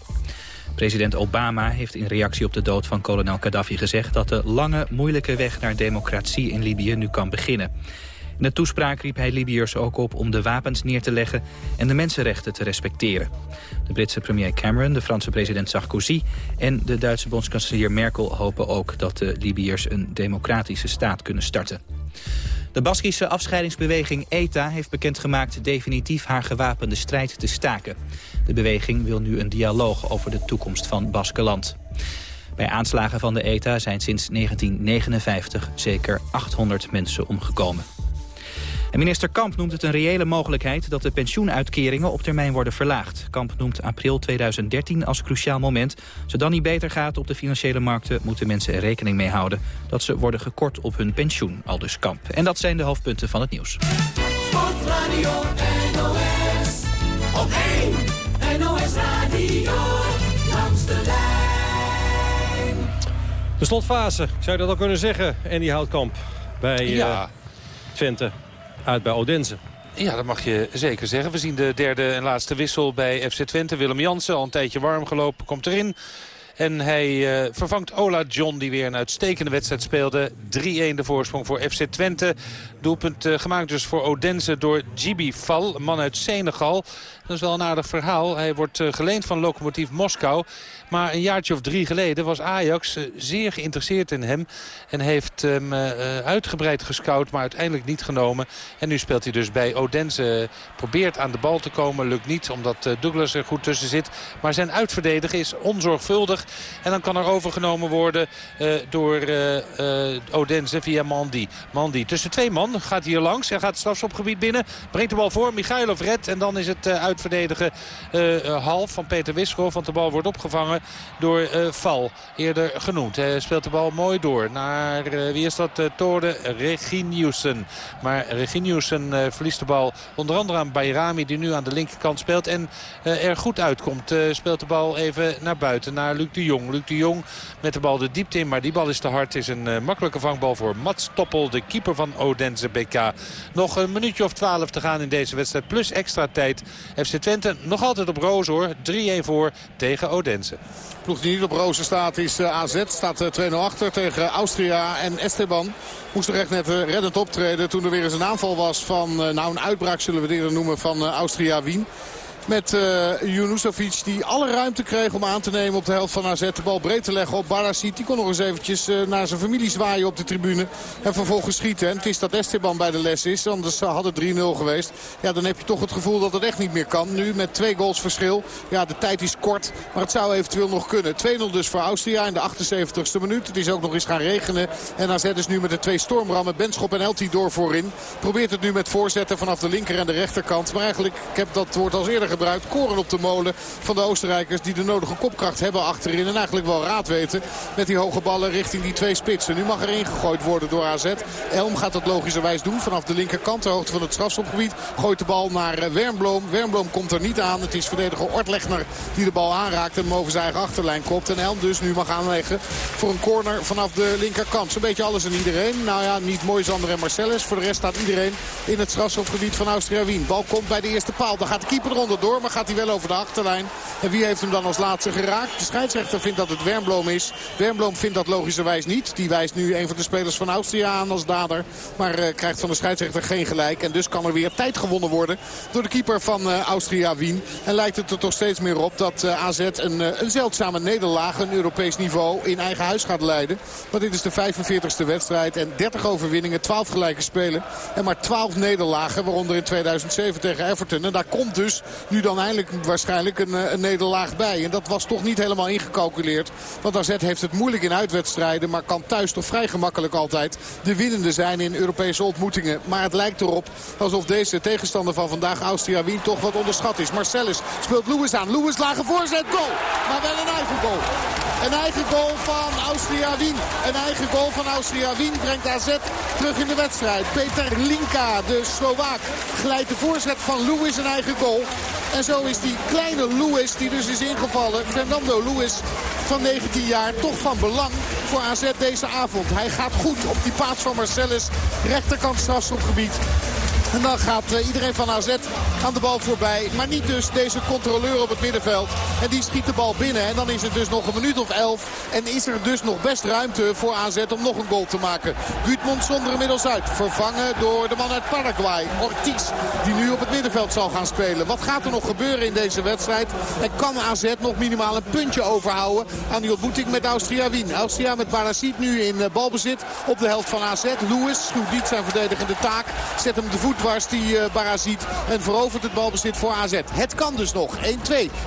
President Obama heeft in reactie op de dood van kolonel Gaddafi gezegd... dat de lange, moeilijke weg naar democratie in Libië nu kan beginnen. In de toespraak riep hij Libiërs ook op om de wapens neer te leggen en de mensenrechten te respecteren. De Britse premier Cameron, de Franse president Sarkozy en de Duitse bondskanselier Merkel hopen ook dat de Libiërs een democratische staat kunnen starten. De Baskische afscheidingsbeweging ETA heeft bekendgemaakt definitief haar gewapende strijd te staken. De beweging wil nu een dialoog over de toekomst van Baskeland. Bij aanslagen van de ETA zijn sinds 1959 zeker 800 mensen omgekomen. En minister Kamp noemt het een reële mogelijkheid dat de pensioenuitkeringen op termijn worden verlaagd. Kamp noemt april 2013 als cruciaal moment. Als het dan niet beter gaat op de financiële markten, moeten mensen er rekening mee houden dat ze worden gekort op hun pensioen, aldus Kamp. En dat zijn de hoofdpunten van het nieuws. Sportradio NOS, op 1 NOS Radio, langs de lijn. De slotfase, zou je dat al kunnen zeggen, Andy Houtkamp, bij ja. uh, Twente uit bij Odense. Ja, dat mag je zeker zeggen. We zien de derde en laatste wissel bij FC Twente. Willem Jansen, al een tijdje warm gelopen, komt erin. En hij uh, vervangt Ola John, die weer een uitstekende wedstrijd speelde. 3-1 de voorsprong voor FC Twente. Doelpunt uh, gemaakt dus voor Odense door Gibi Fal, man uit Senegal. Dat is wel een aardig verhaal. Hij wordt uh, geleend van Lokomotief Moskou. Maar een jaartje of drie geleden was Ajax zeer geïnteresseerd in hem. En heeft hem uitgebreid gescout, maar uiteindelijk niet genomen. En nu speelt hij dus bij Odense. Probeert aan de bal te komen, lukt niet omdat Douglas er goed tussen zit. Maar zijn uitverdedigen is onzorgvuldig. En dan kan er overgenomen worden door Odense via Mandy. Mandy tussen twee man gaat hier langs. Hij gaat het strafschopgebied binnen. Brengt de bal voor. Michailov redt. En dan is het uitverdedigen half van Peter Wischoff. Want de bal wordt opgevangen door Val. Eerder genoemd. Hij speelt de bal mooi door naar, wie is dat? Torde Reginiussen. Maar Reginiussen verliest de bal onder andere aan Bayrami. Die nu aan de linkerkant speelt. En er goed uitkomt. speelt de bal even naar buiten. Naar Luc de Jong. Luc de Jong met de bal de diepte in, maar die bal is te hard. Is een makkelijke vangbal voor Mats Toppel, de keeper van Odense BK. Nog een minuutje of twaalf te gaan in deze wedstrijd, plus extra tijd. FC Twente nog altijd op roos hoor, 3-1 voor tegen Odense. Ploeg die niet op rozen staat is AZ. Staat 2-0 achter tegen Austria en Esteban. Moest er echt net reddend optreden toen er weer eens een aanval was van... nou een uitbraak zullen we eerder noemen van Austria Wien. Met uh, die alle ruimte kreeg om aan te nemen op de helft van AZ. De bal breed te leggen op Barasic. Die kon nog eens eventjes uh, naar zijn familie zwaaien op de tribune. En vervolgens schieten. En het is dat Esteban bij de les is. Anders had het 3-0 geweest. Ja, dan heb je toch het gevoel dat het echt niet meer kan. Nu met twee goals verschil. Ja, de tijd is kort. Maar het zou eventueel nog kunnen. 2-0 dus voor Austria in de 78ste minuut. Het is ook nog eens gaan regenen. En AZ is nu met de twee stormrammen. Benschop en Elti door voorin. Probeert het nu met voorzetten vanaf de linker en de rechterkant. Maar eigenlijk, ik heb dat woord als eerder gebruikt. Koren op de molen van de Oostenrijkers die de nodige kopkracht hebben achterin. En eigenlijk wel raad weten met die hoge ballen richting die twee spitsen. Nu mag er ingegooid worden door AZ. Elm gaat dat logischerwijs doen vanaf de linkerkant. De hoogte van het strafschopgebied. Gooit de bal naar eh, Wernbloem. Wernbloem komt er niet aan. Het is verdediger Ortlegner die de bal aanraakt en hem zijn eigen achterlijn kopt. En Elm dus nu mag aanleggen voor een corner vanaf de linkerkant. Zo'n beetje alles en iedereen. Nou ja, niet mooi Zander en Marcellus. Voor de rest staat iedereen in het strafschopgebied van Austria Wien. Bal komt bij de eerste paal. Dan gaat de keeper eronder door. Maar gaat hij wel over de achterlijn. En wie heeft hem dan als laatste geraakt? De scheidsrechter vindt dat het Wernbloem is. Wernbloem vindt dat logischerwijs niet. Die wijst nu een van de spelers van Austria aan als dader. Maar uh, krijgt van de scheidsrechter geen gelijk. En dus kan er weer tijd gewonnen worden door de keeper van uh, Austria Wien. En lijkt het er toch steeds meer op dat uh, AZ een, een zeldzame nederlaag, een Europees niveau, in eigen huis gaat leiden. Want dit is de 45ste wedstrijd en 30 overwinningen, 12 gelijke spelen. En maar 12 nederlagen, waaronder in 2007 tegen Everton. En daar komt dus nu dan eindelijk waarschijnlijk een, een, nederlaag bij. En dat was toch niet helemaal ingecalculeerd. Want AZ heeft het moeilijk in uitwedstrijden. Maar kan thuis toch vrij gemakkelijk altijd de winnende zijn in Europese ontmoetingen. Maar het lijkt erop alsof deze tegenstander van vandaag, Austria Wien, toch wat onderschat is. Marcellus speelt Lewis aan. Lewis lage voorzet. Goal. Maar wel een eigen goal. Een eigen goal van Austria Wien. Een eigen goal van Austria Wien brengt AZ terug in de wedstrijd. Peter Linka, de Slovaak, glijdt de voorzet van Lewis een eigen goal. En zo is die kleine Lewis, die dus is ingevallen, Fernando Lewis van 19 jaar, toch van belang voor AZ deze avond. Hij gaat goed op die paas van Marcellus, rechterkant strafschopgebied. En dan gaat uh, iedereen van AZ aan de bal voorbij. Maar niet dus deze controleur op het middenveld. En die schiet de bal binnen. En dan is het dus nog een minuut of elf. En is er dus nog best ruimte voor AZ om nog een goal te maken. Gutmond zonder inmiddels uit. Vervangen door de man uit Paraguay. Ortiz. Die nu op het middenveld zal gaan spelen. Wat gaat er nog gebeuren in deze wedstrijd? En kan AZ nog minimaal een puntje overhouden aan die ontmoeting met Austria Wien. Austria met Parasit nu in uh, balbezit op de helft van AZ. Lewis doet zijn verdedigende taak. Zet hem de voet dwars die uh, Barazit. En verovert het balbezit voor AZ. Het kan dus nog. 1-2.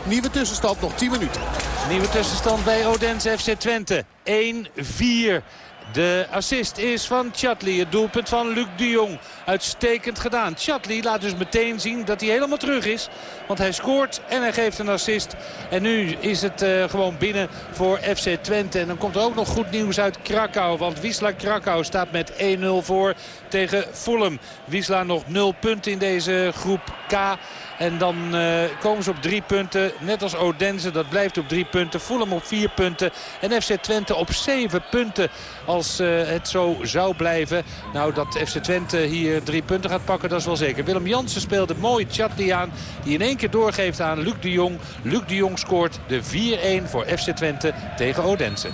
Nieuwe tussenstand nog 10 minuten. Nieuwe tussenstand bij Odense FC Twente. 1-4. De assist is van Chatli. Het doelpunt van Luc de Jong. Uitstekend gedaan. Chatli laat dus meteen zien dat hij helemaal terug is. Want hij scoort en hij geeft een assist. En nu is het uh, gewoon binnen voor FC Twente. En dan komt er ook nog goed nieuws uit Krakau. Want Wisla Krakau staat met 1-0 voor tegen Fulham. Wisla nog 0 punten in deze groep K. En dan uh, komen ze op drie punten. Net als Odense, dat blijft op drie punten. Fulham op vier punten. En FC Twente op zeven punten. Als uh, het zo zou blijven. Nou, dat FC Twente hier drie punten gaat pakken, dat is wel zeker. Willem Jansen speelde mooi Chatli aan. Die in één keer doorgeeft aan Luc de Jong. Luc de Jong scoort de 4-1 voor FC Twente tegen Odense.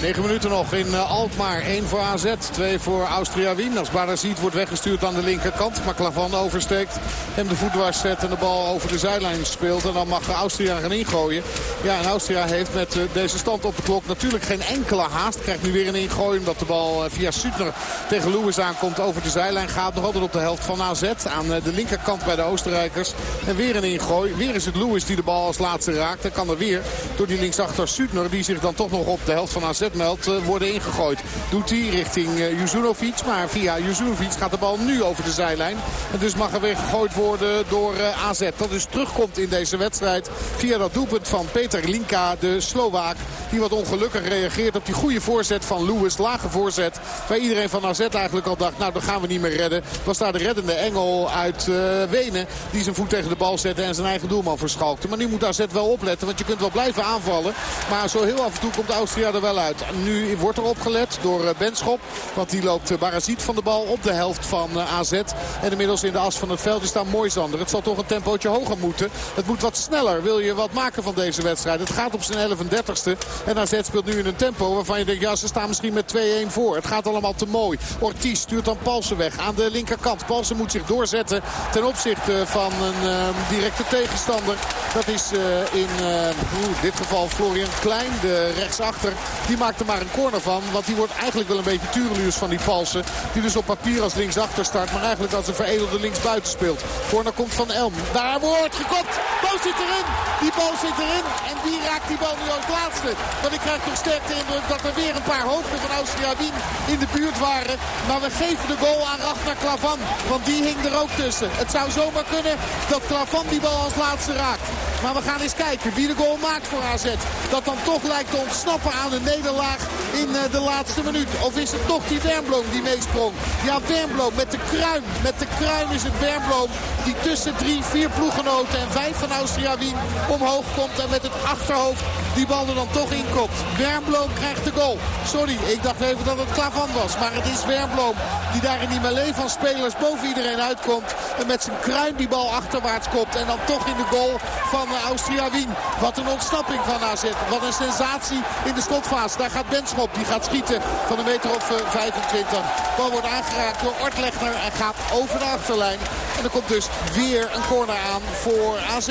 9 minuten nog in Alkmaar. 1 voor AZ, 2 voor Austria Wien. Als Barazit wordt weggestuurd aan de linkerkant. Maar Klavan oversteekt. Hem de voet dwars zet en de bal over de zijlijn speelt. En dan mag Austria gaan ingooien. Ja, en Austria heeft met deze stand op de klok natuurlijk geen enkele haast. Krijgt nu weer een ingooi omdat de bal via Sutner tegen Lewis aankomt over de zijlijn. Gaat nog altijd op de helft van AZ. Aan de linkerkant bij de Oostenrijkers. En weer een ingooi. Weer is het Lewis die de bal als laatste raakt. En kan er weer door die linksachter Sutner die zich dan toch nog op de helft van AZ meldt worden ingegooid. Doet hij richting Juzunovic. Maar via Juzunovic gaat de bal nu over de zijlijn. En dus mag er weer gegooid worden door AZ. Dat dus terugkomt in deze wedstrijd via dat doelpunt van Peter Linka, de Slovaak. Die wat ongelukkig reageert op die goede voorzet van Lewis. Lage voorzet. Waar iedereen van AZ eigenlijk al dacht, nou dan gaan we niet meer redden. Was daar de reddende Engel uit uh, Wenen. Die zijn voet tegen de bal zette en zijn eigen doelman verschalkte. Maar nu moet AZ wel opletten. Want je kunt wel blijven aanvallen. Maar zo heel af en toe komt Austria er wel uit. Nu wordt er opgelet door eh, Benschop. Want die loopt uh, Barazit van de bal op de helft van AZ. En inmiddels in de as van het veld is daar Moisander. Het zal toch een tempootje hoger moeten. Het moet wat sneller. Wil je wat maken van deze wedstrijd. Het gaat op zijn 11.30ste. En AZ speelt nu in een tempo waarvan je denkt... ja, ze staan misschien met 2-1 voor. Het gaat allemaal te mooi. Ortiz stuurt dan Palsen weg aan de linkerkant. Palsen moet zich doorzetten ten opzichte van een uh, directe tegenstander. Dat is uh, in uh, dit geval Florian Klein, de rechtsachter. Die maakt er maar een corner van. Want die wordt eigenlijk wel een beetje tureluurs van die Palsen. Die dus op papier als linksachter start. Maar eigenlijk als een veredelde linksbuiten speelt. Corner komt van Elm. Daar wordt gekopt. Bal zit erin. Die bal zit erin. En wie raakt die bal nu als laatste? Want ik krijg toch sterk de indruk dat er weer een paar hoofden van Austria Wien in de buurt waren. Maar we geven de goal aan Ragnar Klavan. Want die hing er ook tussen. Het zou zomaar kunnen dat Klavan die bal als laatste raakt. Maar we gaan eens kijken wie de goal maakt voor AZ. Dat dan toch lijkt te ontsnappen aan een nederlaag in eh, de laatste minuut. Of is het toch die Wernbloem die meesprong? Ja, Wernbloem met de kruin. Met de kruin is het Wernbloem die tussen drie, vier ploeggenoten en vijf van Austria Wien omhoog komt. En met het achterhoofd die bal er dan toch in komt. Wernbloem krijgt de goal. Sorry, ik dacht even dat het Klavan was. Maar het is Wernbloem die daar in die melee van spelers boven iedereen uitkomt. En met zijn kruin die bal achterwaarts komt. En dan toch in de goal van Austria Wien. Wat een ontsnapping van AZ. Wat een sensatie in de slotfase. Daar gaat Benschop. Die gaat schieten van een meter of 25. De bal wordt aangeraakt door Ortlegner en gaat over de achterlijn. En er komt dus weer een corner aan voor AZ.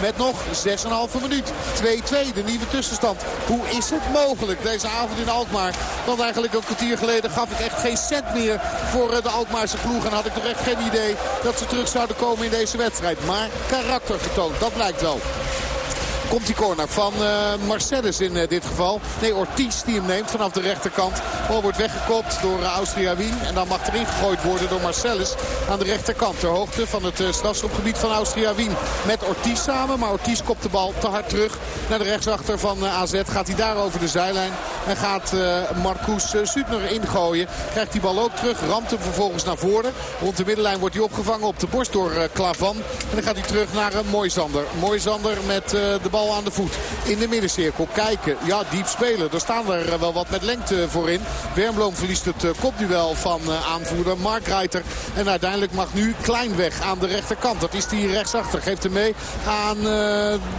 Met nog 6,5 minuut. 2-2, de nieuwe tussenstand. Hoe is het mogelijk deze avond in Alkmaar? Want eigenlijk een kwartier geleden gaf ik echt geen cent meer voor de Alkmaarse ploeg. En had ik toch echt geen idee dat ze terug zouden komen in deze wedstrijd. Maar karakter getoond, dat blijkt wel. Komt die corner van uh, Marcellus in uh, dit geval. Nee, Ortiz die hem neemt vanaf de rechterkant. Bal wordt weggekopt door uh, Austria Wien. En dan mag erin gegooid worden door Marcellus aan de rechterkant. Ter hoogte van het uh, strafschopgebied van Austria Wien. Met Ortiz samen. Maar Ortiz kopt de bal te hard terug naar de rechtsachter van AZ. Gaat hij daar over de zijlijn. En gaat Marcus Sutner ingooien. Krijgt die bal ook terug. Ramt hem vervolgens naar voren. Rond de middenlijn wordt hij opgevangen op de borst door Klavan. En dan gaat hij terug naar Moisander. Moisander met de bal aan de voet. In de middencirkel kijken. Ja, diep spelen. Er staan er wel wat met lengte voor in. Wernbloem verliest het kopduel van aanvoerder Mark Reiter. En uiteindelijk mag nu Klein weg aan de rechterkant. Dat is die rechtsachter. Geeft hem mee aan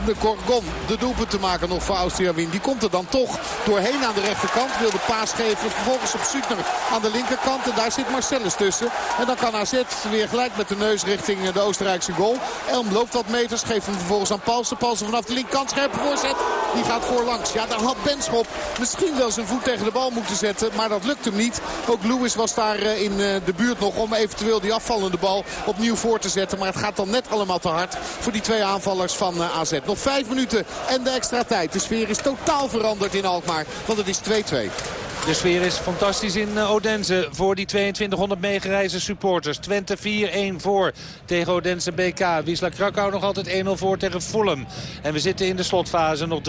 de Corgon. De doelpunt te maken nog voor Austria Wien. Die komt er dan toch doorheen aan de rechterkant. Wil de paas geven. Vervolgens op Sutner aan de linkerkant. En daar zit Marcellus tussen. En dan kan AZ weer gelijk met de neus richting de Oostenrijkse goal. Elm loopt wat meters. Geeft hem vervolgens aan Palsen. Palsen vanaf de linkerkant kant scherpe voorzet. Die gaat voorlangs. Ja, daar had Benschop misschien wel zijn voet tegen de bal moeten zetten. Maar dat lukt hem niet. Ook Lewis was daar in de buurt nog om eventueel die afvallende bal opnieuw voor te zetten. Maar het gaat dan net allemaal te hard voor die twee aanvallers van AZ. Nog vijf minuten en de extra tijd. De sfeer is totaal veranderd in Alkmaar. Want het is 2-2. De sfeer is fantastisch in Odense voor die 2200 meegereisde supporters. Twente 4-1 voor tegen Odense BK. Wisla Krakau nog altijd 1-0 voor tegen Fulham. En we zitten in de slotfase. Nog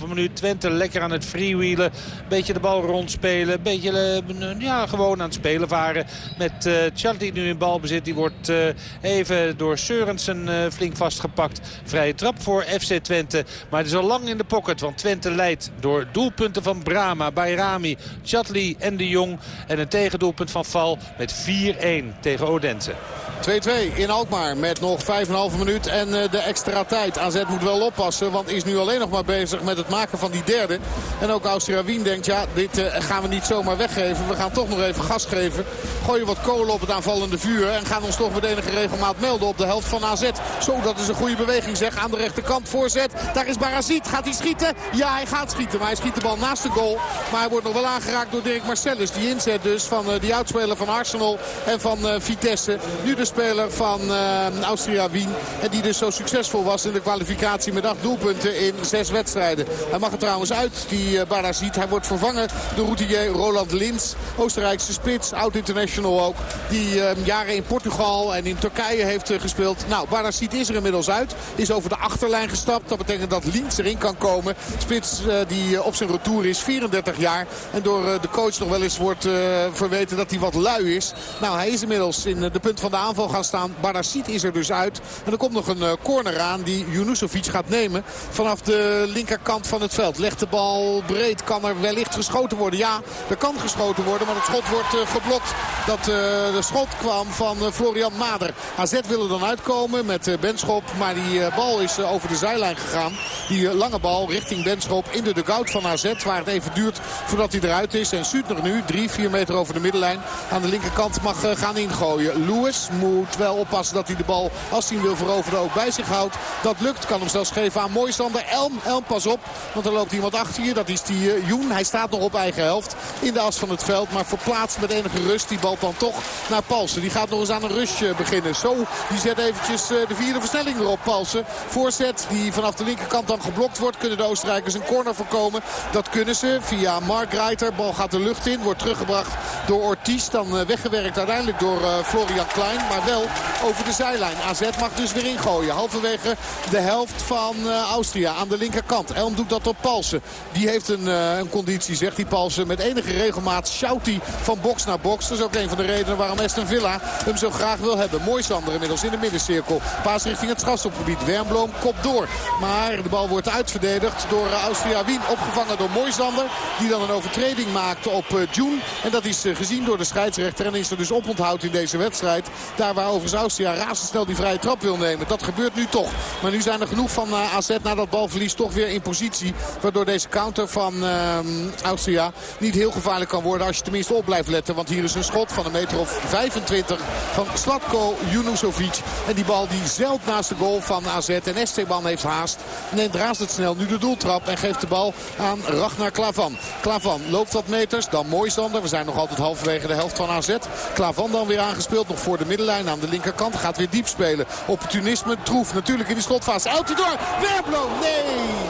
3,5 minuut. Twente lekker aan het freewheelen. Beetje de bal rondspelen. Beetje ja, gewoon aan het spelen varen. Met uh, Charlie nu in balbezit. Die wordt even door Seurensen flink vastgepakt. Vrije trap voor FC Twente. Maar het is al lang in de pocket. Want Twente leidt door doelpunten van Brama, Bayrami... Chatli en de Jong. En een tegendoelpunt van Val met 4-1 tegen Odense. 2-2 in Alkmaar met nog 5,5 minuut en de extra tijd. AZ moet wel oppassen, want is nu alleen nog maar bezig met het maken van die derde. En ook Austria Wien denkt, ja, dit uh, gaan we niet zomaar weggeven. We gaan toch nog even gas geven. Gooien wat kolen op het aanvallende vuur. En gaan ons toch met enige regelmaat melden op de helft van AZ. Zo, dat is een goede beweging zeg. Aan de rechterkant voorzet. Daar is Barazit. Gaat hij schieten? Ja, hij gaat schieten. Maar hij schiet de bal naast de goal. Maar hij wordt nog wel aangeraakt door Dirk Marcellus. Die inzet dus van uh, die oudspeler van Arsenal en van Vitesse. Nu de speler van uh, Austria Wien. En die dus zo succesvol was in de kwalificatie met acht doelpunten in zes wedstrijden. Hij mag er trouwens uit, die uh, Barazit. Hij wordt vervangen door routier Roland Lins. Oostenrijkse spits, oud-international ook. Die uh, jaren in Portugal en in Turkije heeft gespeeld. Nou, Barazit is er inmiddels uit. Is over de achterlijn gestapt. Dat betekent dat Lins erin kan komen. Spits die op zijn retour is, 34 jaar. En door de coach nog wel eens wordt verweten dat hij wat lui is. Nou, hij is inmiddels in de punt van de aanval gaan staan. Barasiet is er dus uit. En er komt nog een corner aan die Junusovic gaat nemen. Vanaf de linkerkant van het veld. Legt de bal breed. Kan er wellicht geschoten worden? Ja, er kan geschoten worden. Maar het schot wordt geblokt. Dat de schot kwam van Florian Mader. AZ wil er dan uitkomen met Benschop. Maar die bal is over de zijlijn gegaan. Die lange bal richting Benschop in de dugout van AZ. Waar het even duurt voordat hij eruit is. En Sutner nu, drie, vier meter over de middenlijn. Aan de linkerkant mag gaan ingooien. Lewis moet wel oppassen dat hij de bal, als hij hem wil veroveren, ook bij zich houdt. Dat lukt. Kan hem zelfs geven aan Mooisander. Elm, Elm, pas op. Want er loopt iemand achter je. Dat is die uh, Joen. Hij staat nog op eigen helft in de as van het veld. Maar verplaatst met enige rust die bal dan toch naar Palsen. Die gaat nog eens aan een rustje beginnen. Zo, die zet eventjes uh, de vierde versnelling erop. Palsen. Voorzet die vanaf de linkerkant dan geblokt wordt. Kunnen de Oostenrijkers een corner voorkomen. Dat kunnen ze via Mark Reiter. Bal gaat de lucht in. Wordt teruggebracht door Ortiz. Dan uh, weggewerkt uiteindelijk door Florian Klein. Maar wel over de zijlijn. AZ mag dus weer ingooien. Halverwege de helft van uh, Austria aan de linkerkant. Elm doet dat op Palsen. Die heeft een, uh, een conditie, zegt die Palsen. Met enige regelmaat sjouwt hij van box naar box. Dat is ook een van de redenen waarom Aston Villa hem zo graag wil hebben. Mooi Sander inmiddels in de middencirkel. Paas richting het strafstopgebied. Wernbloem kopt door. Maar de bal wordt uitverdedigd door uh, Austria Wien. Opgevangen door Moisander. Die dan een overtreding maakt op June. En dat is gezien door de scheidsrechter. En is er dus oponthoud in deze wedstrijd. Daar waar overigens Austria razendsnel die vrije trap wil nemen. Dat gebeurt nu toch. Maar nu zijn er genoeg van uh, AZ na dat balverlies toch weer in positie. Waardoor deze counter van uh, Austria niet heel gevaarlijk kan worden. Als je tenminste op blijft letten. Want hier is een schot van een meter of 25 van Slatko Junusovic. En die bal die zeilt naast de goal van AZ. En Esteban heeft haast. Neemt razendsnel nu de doeltrap. En geeft de bal aan Ragnar Klavan. Klavan loopt wat meters. Dan Mooisander. We zijn nog altijd halverwege de helft van AZ. Klavan dan weer aangespeeld. Nog voor de aan de linkerkant. Gaat weer diep spelen. Opportunisme. Troef natuurlijk in de slotfase. Eltidoor. Werbloom. Nee.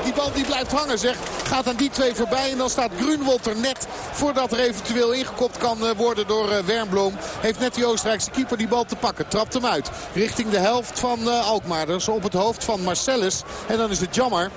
Die bal die blijft hangen zeg. Gaat aan die twee voorbij. En dan staat Grunwold er net voordat er eventueel ingekopt kan worden door Wernbloem. Heeft net die Oostenrijkse keeper die bal te pakken. Trapt hem uit. Richting de helft van Alkmaar. Dus op het hoofd van Marcellus. En dan is het jammer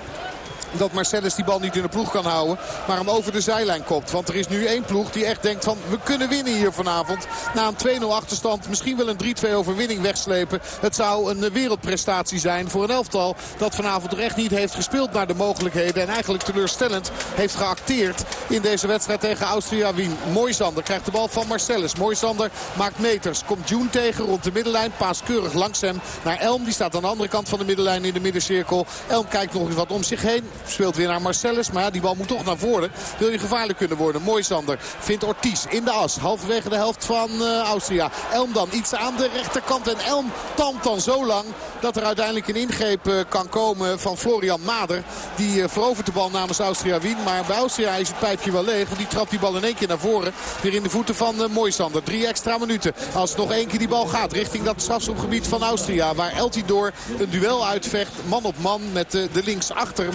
dat Marcellus die bal niet in de ploeg kan houden. Maar hem over de zijlijn kopt. Want er is nu één ploeg die echt denkt van we kunnen winnen hier vanavond. Na een 2-0 achterstand misschien wel een 3-2 overwinning wegslepen. Het zou een wereldprestatie zijn voor een elftal dat vanavond er echt niet heeft gespeeld naar de mogelijkheden. En eigenlijk teleurstellend heeft geacteerd in deze wedstrijd tegen Austria Wien. Moisander krijgt de bal van Marcellus. Moisander maakt meters. Komt June tegen rond de middenlijn. Paas keurig langs hem naar Elm. Die staat aan de andere kant van de middenlijn in de middencirkel. Elm kijkt nog eens wat om zich heen. Speelt weer naar Marcellus. Maar ja, die bal moet toch naar voren. Wil je gevaarlijk kunnen worden. Mooi Sander vindt Ortiz in de as. Halverwege de helft van uh, Austria. Elm dan iets aan de rechterkant. En Elm tamt dan zo lang dat er uiteindelijk een ingreep uh, kan komen van Florian Mader. Die uh, verovert de bal namens Austria Wien. Maar bij Austria is het pijpje wel leeg. Die trapt die bal in één keer naar voren. Weer in de voeten van uh, Moisander. Drie extra minuten. Als nog één keer die bal gaat richting dat strafschopgebied van Austria. Waar Eltidoor een duel uitvecht. Man op man met de linksachter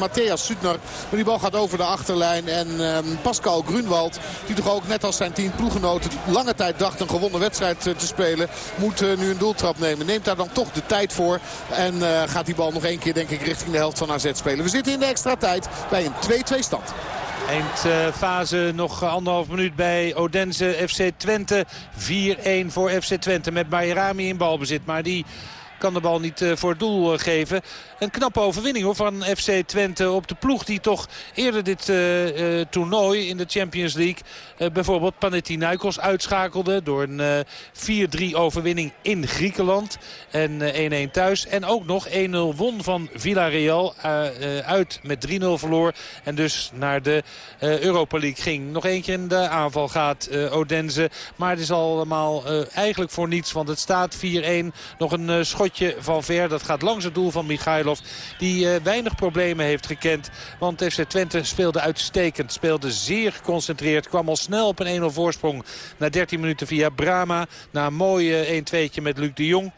Maar die bal gaat over de achterlijn. En um, Pascal Grunwald, die toch ook net als zijn tien ploegenoten lange tijd dacht een gewonnen wedstrijd uh, te spelen. Moet uh, nu een doeltrap nemen. Neemt daar dan toch de tijd voor. En uh, gaat die bal nog één keer denk ik richting de helft van AZ spelen. We zitten in de extra tijd bij een 2-2 stand. Eindfase nog anderhalf minuut bij Odense FC Twente. 4-1 voor FC Twente met Bayrami in balbezit. Maar die kan de bal niet uh, voor het doel uh, geven. Een knappe overwinning hoor, van FC Twente op de ploeg die toch eerder dit uh, toernooi in de Champions League bijvoorbeeld Panathinaikos uitschakelde door een 4-3 overwinning in Griekenland en 1-1 thuis. En ook nog 1-0 won van Villarreal uit met 3-0 verloor en dus naar de Europa League ging. Nog keer in de aanval gaat Odense, maar het is allemaal eigenlijk voor niets, want het staat 4-1 nog een schotje van ver. Dat gaat langs het doel van Michailov. Die weinig problemen heeft gekend. Want FC Twente speelde uitstekend. Speelde zeer geconcentreerd. Kwam al snel op een 1-0 voorsprong. Na 13 minuten via Brama. Na een mooie 1-2'tje met Luc de Jong.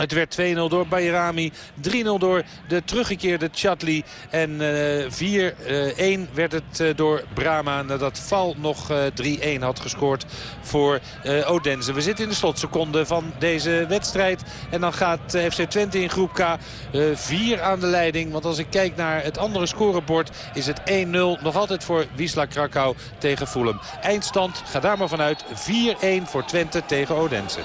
Het werd 2-0 door Bayrami, 3-0 door de teruggekeerde Chatli. En uh, eh, 4-1 werd het uh, door Brama nadat Val nog uh, 3-1 had gescoord voor Odense. We zitten in de slotseconde van deze wedstrijd. En dan gaat FC Twente in groep K 4 aan de leiding. Want als ik kijk naar het andere scorebord is het 1-0 nog altijd voor Wisla Krakau tegen Fulham. Eindstand, ga daar maar vanuit, 4-1 voor Twente tegen Odense.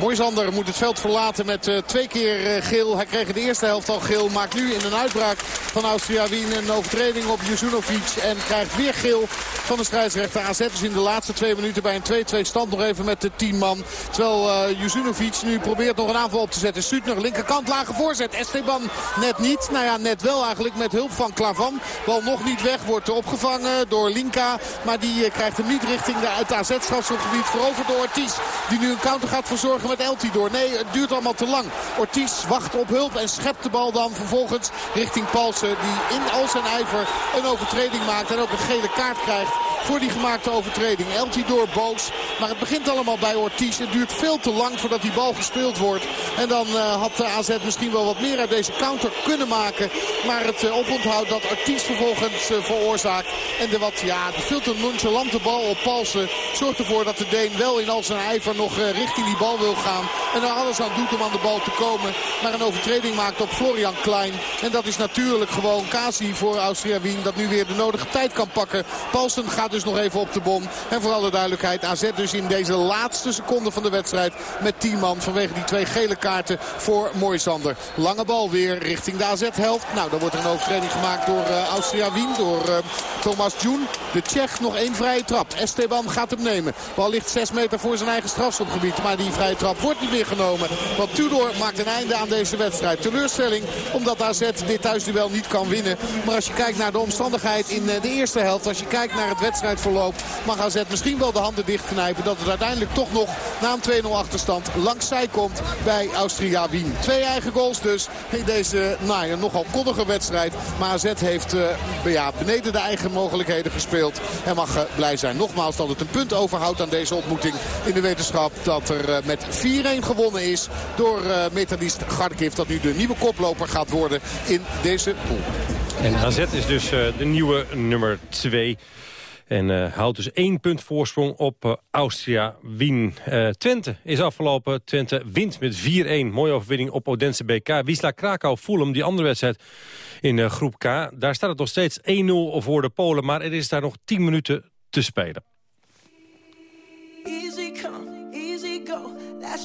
Moisander moet het veld verlaten met twee keer uh, geel. Hij kreeg in de eerste helft al geel. Maakt nu in een uitbraak van Austria Wien een overtreding op Juzunovic. En krijgt weer geel van de scheidsrechter. AZ dus in de laatste twee minuten bij een 2-2 stand nog even met de 10 man. Terwijl uh, nu probeert nog een aanval op te zetten. Sutner linkerkant lage voorzet. Esteban net niet. Nou ja, net wel eigenlijk met hulp van Klavan. Bal nog niet weg. Wordt opgevangen door Linka. Maar die krijgt hem niet richting de, het AZ-strafschopgebied. Veroverd door Ortiz. Die nu een counter gaat verzorgen met Eltidoor. Nee, het duurt allemaal te lang. Ortiz wacht op hulp en schept de bal dan vervolgens richting Palsen. Die in al zijn ijver een overtreding maakt en ook een gele kaart krijgt voor die gemaakte overtreding. Eltidoor boos. Maar het begint allemaal bij Ortiz. Het duurt veel te lang voordat die bal gespeeld wordt. En dan uh, had de AZ misschien wel wat meer uit deze counter kunnen maken. Maar het uh, oponthoud dat Ortiz vervolgens uh, veroorzaakt. En de wat, ja, de veel te nonchalante bal op Palsen zorgt ervoor dat de Deen wel in al zijn ijver nog richting die bal wil gaan. En er alles aan doet om aan de bal te komen. Maar een overtreding maakt op Florian Klein. En dat is natuurlijk gewoon Kasi voor Austria Wien. Dat nu weer de nodige tijd kan pakken. Paulsen gaat dus nog even op de bom. En voor alle duidelijkheid AZ dus in deze laatste seconde van de wedstrijd. Met 10 man vanwege die twee gele kaarten voor Moisander. Lange bal weer richting de AZ-helft. Nou, dan wordt er een overtreding gemaakt door uh, Austria Wien. Door uh, Thomas Jun. De Tsjech nog één vrije trap. Esteban gaat hem nemen. Bal ligt 6 meter voor zijn eigen strafschopgebied. Maar die vrije trap wordt niet meer genomen. Want Tudor maakt een einde aan deze wedstrijd. Teleurstelling omdat AZ dit thuisduel niet kan winnen. Maar als je kijkt naar de omstandigheid in eh, de eerste helft. Als je kijkt naar het wedstrijdverloop. Mag AZ misschien wel de handen dichtknijpen. Dat het uiteindelijk toch nog na een 2-0 achterstand langs zij komt bij Austria Wien. Twee eigen goals dus in deze nou, nogal koddige wedstrijd. Maar AZ heeft uh, ja, beneden de eigen mogelijkheden gespeeld. En mag uh, blij zijn. Nogmaals dat het een punt overhoudt aan deze ontmoeting in de wetenschap. Dat er met 4-1 gewonnen is door uh, Metallist Garkiv. Dat nu de nieuwe koploper gaat worden in deze pool. En AZ is dus uh, de nieuwe nummer 2. En uh, houdt dus één punt voorsprong op uh, Austria Wien. Uh, Twente is afgelopen. Twente wint met 4-1. Mooie overwinning op Odense BK. Wisla Krakau Fulham, die andere wedstrijd in groep K. Daar staat het nog steeds 1-0 voor de Polen. Maar er is daar nog 10 minuten te spelen.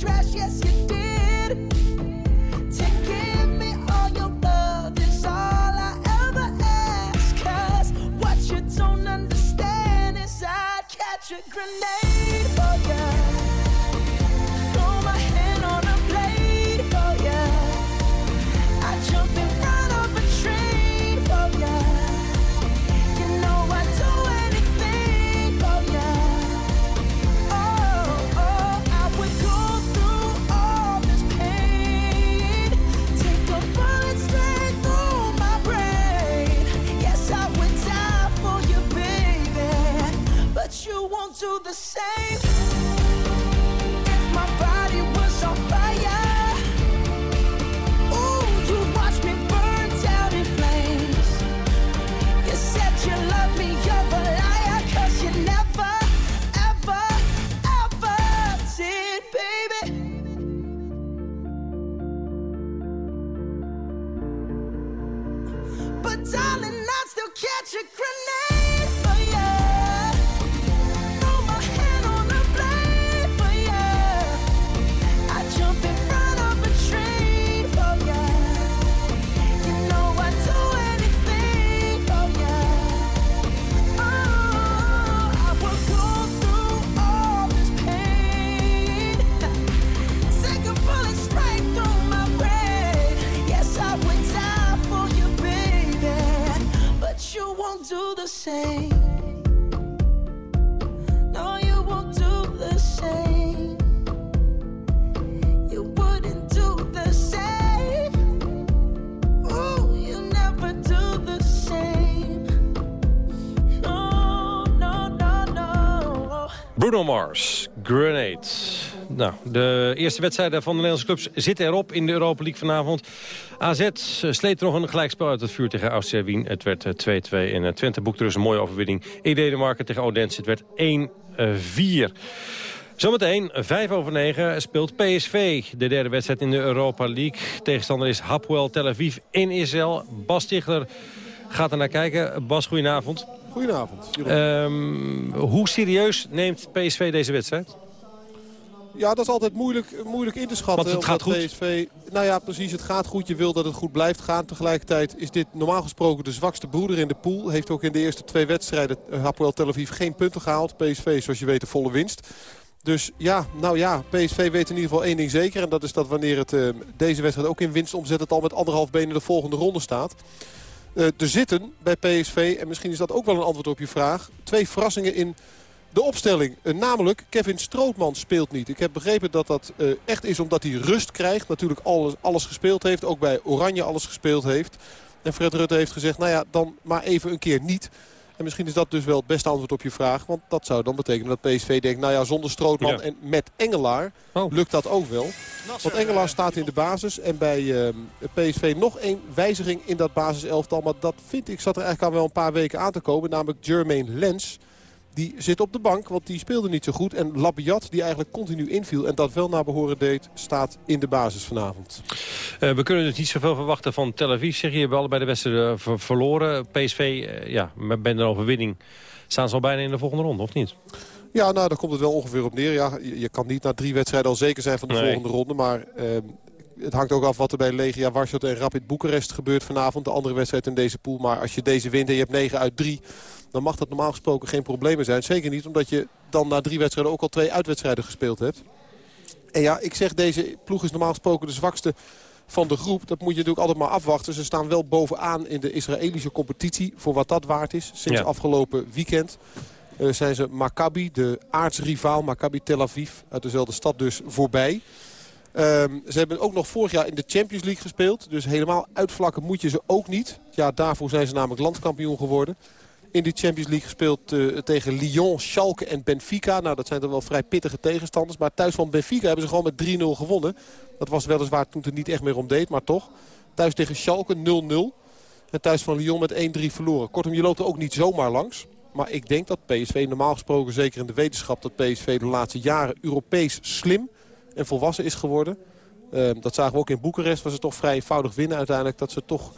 trash, yes you did. To give me all your love is all I ever ask. Cause what you don't understand is I'd catch a grenade do the same. Bruno Mars, Grenade. Nou, de eerste wedstrijden van de Nederlandse clubs zitten erop in de Europa League vanavond. AZ sleet nog een gelijkspel uit het vuur tegen Austria Wien. Het werd eh, 2-2 en eh, Twente boekte dus een mooie overwinning in Denemarken tegen Odense. Het werd 1-4. Zometeen, 5 over 9, speelt PSV de derde wedstrijd in de Europa League. Tegenstander is Hapoel Tel Aviv in Israël. Bas Stigler gaat er naar kijken. Bas, goedenavond. Goedenavond. Ehm, hoe serieus neemt PSV deze wedstrijd? Ja, dat is altijd moeilijk, moeilijk in te schatten. Want het gaat omdat goed. PSV, nou ja, precies, het gaat goed. Je wil dat het goed blijft gaan. Tegelijkertijd is dit normaal gesproken de zwakste broeder in de pool. Heeft ook in de eerste twee wedstrijden eh, Hapoel Tel Aviv geen punten gehaald. PSV, zoals je weet, de volle winst. Dus ja, nou ja, PSV weet in ieder geval één ding zeker. En dat is dat wanneer het eh, deze wedstrijd ook in winst omzet... het al met anderhalf benen de volgende ronde staat. Eh, er zitten bij PSV, en misschien is dat ook wel een antwoord op je vraag... twee verrassingen in de opstelling. Eh, namelijk, Kevin Strootman speelt niet. Ik heb begrepen dat dat eh, echt is omdat hij rust krijgt. Natuurlijk alles, alles gespeeld heeft. Ook bij Oranje alles gespeeld heeft. En Fred Rutte heeft gezegd, nou ja, dan maar even een keer niet. En misschien is dat dus wel het beste antwoord op je vraag. Want dat zou dan betekenen dat PSV denkt... nou ja, zonder Strootman Ja. en met Engelaar lukt dat ook wel. Want Engelaar staat in de basis. En bij eh, PSV nog één wijziging in dat basiselftal. Maar dat vind ik zat er eigenlijk al wel een paar weken aan te komen. Namelijk Jermaine Lens. Die zit op de bank, want die speelde niet zo goed. En Labiat, die eigenlijk continu inviel en dat wel naar behoren deed... staat in de basis vanavond. Eh, we kunnen dus niet zoveel verwachten van Tel Aviv. Zeg je, hebben allebei de wedstrijden ver- verloren. PSV, eh, ja, met een overwinning staan ze al bijna in de volgende ronde, of niet? Ja, nou, daar komt het wel ongeveer op neer. Ja, je, je kan niet na drie wedstrijden al zeker zijn van de Nee. volgende ronde. Maar ehm, het hangt ook af wat er bij Legia Warschau en Rapid Boekarest gebeurt vanavond. De andere wedstrijd in deze pool. Maar als je deze wint en je hebt 9 uit 3... dan mag dat normaal gesproken geen probleem meer zijn. Zeker niet omdat je dan na drie wedstrijden ook al twee uitwedstrijden gespeeld hebt. En ja, ik zeg deze ploeg is normaal gesproken de zwakste van de groep. Dat moet je natuurlijk altijd maar afwachten. Ze staan wel bovenaan in de Israëlische competitie. Voor wat dat waard is. Sinds Ja. afgelopen weekend eh, zijn ze Maccabi, de aartsrivaal Maccabi Tel Aviv. Uit dezelfde stad dus voorbij. Ehm, ze hebben ook nog vorig jaar in de Champions League gespeeld. Dus helemaal uitvlakken moet je ze ook niet. Ja, daarvoor zijn ze namelijk landskampioen geworden. In die Champions League gespeeld eh, tegen Lyon, Schalke en Benfica. Nou, dat zijn dan wel vrij pittige tegenstanders. Maar thuis van Benfica hebben ze gewoon met 3-0 gewonnen. Dat was weliswaar toen het niet echt meer om deed, maar toch. Thuis tegen Schalke 0-0. En thuis van Lyon met 1-3 verloren. Kortom, je loopt er ook niet zomaar langs. Maar ik denk dat PSV normaal gesproken, zeker in de wetenschap... dat PSV de laatste jaren Europees slim en volwassen is geworden. Ehm, dat zagen we ook in Boekarest. Was het toch vrij eenvoudig winnen uiteindelijk. Dat ze toch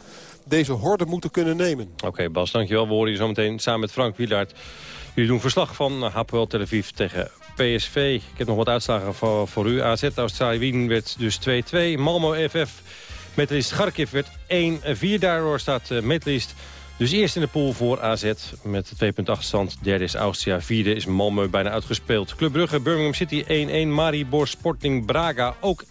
deze horde moeten kunnen nemen. Oké, Bas, dankjewel. We horen je zometeen samen met Frank Wielaert. Jullie doen verslag van Hapoel Tel Aviv tegen PSV. Ik heb nog wat uitslagen voor, voor u. AZ Australië Wien werd dus 2-2. Malmo FF Metalist Kharkiv werd 1-4. Daardoor staat uh, dus eerst in de pool voor AZ met 2 punten achterstand. Derde is Austria. Vierde is Malmö bijna uitgespeeld. Club Brugge, Birmingham City 1-1. Maribor Sporting Braga ook 1-1.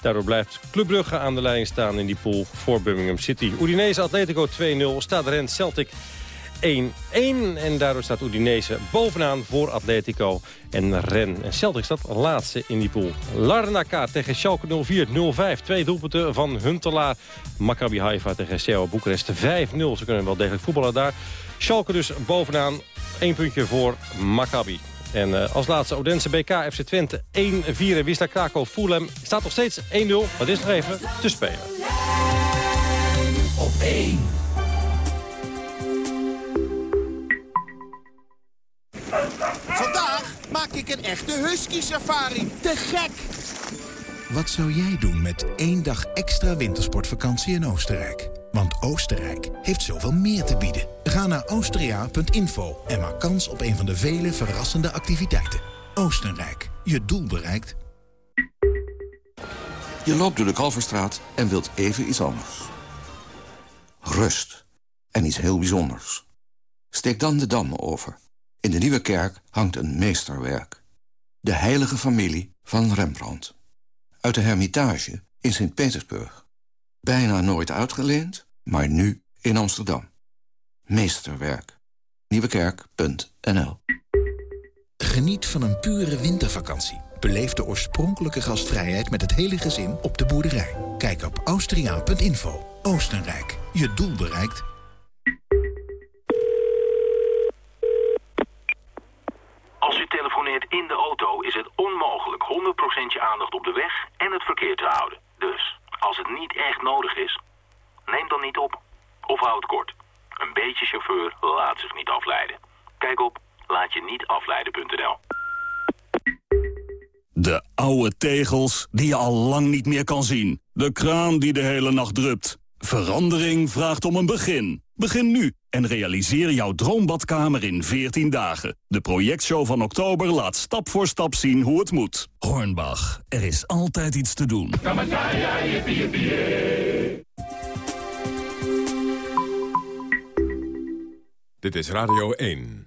Daardoor blijft Club Brugge aan de leiding staan in die pool voor Birmingham City. Udinese Atletico 2-0. Stade Rennes Celtic 1-1. En daardoor staat Udinese bovenaan voor Atletico en Ren. En Celtic staat laatste in die pool. Larnaca tegen Schalke 04-05. Twee doelpunten van Huntelaar. Maccabi Haifa tegen CO Boekarest 5-0. Ze kunnen wel degelijk voetballen daar. Schalke dus bovenaan. Eén puntje voor Maccabi. En uh, als laatste Odense BK FC Twente 1-4 en Wisla Krakow Fulham staat nog steeds 1-0. Maar dit is nog even te spelen. Op 1. Vandaag maak ik een echte husky safari. Te gek! Wat zou jij doen met één dag extra wintersportvakantie in Oostenrijk? Want Oostenrijk heeft zoveel meer te bieden. Ga naar austria.info en maak kans op een van de vele verrassende activiteiten. Oostenrijk, je doel bereikt. Je loopt door de Kalverstraat en wilt even iets anders. Rust. En iets heel bijzonders. Steek dan de Dam over. In de Nieuwe Kerk hangt een meesterwerk. De heilige familie van Rembrandt. Uit de Hermitage in Sint-Petersburg. Bijna nooit uitgeleend, maar nu in Amsterdam. Meesterwerk. Nieuwekerk.nl Geniet van een pure wintervakantie. Beleef de oorspronkelijke gastvrijheid met het hele gezin op de boerderij. Kijk op austriaan.info. Oostenrijk, je doel bereikt. Als u telefoneert in de auto is het onmogelijk 100% je aandacht op de weg en het verkeer te houden. Dus, als het niet echt nodig is, neem dan niet op. Of houd kort. Een beetje chauffeur laat zich niet afleiden. Kijk op laatje-niet-afleiden.nl. De oude tegels die je al lang niet meer kan zien. De kraan die de hele nacht drupt. Verandering vraagt om een begin. Begin nu en realiseer jouw droombadkamer in 14 dagen. De projectshow van oktober laat stap voor stap zien hoe het moet. Hornbach, er is altijd iets te doen. Dit is Radio 1.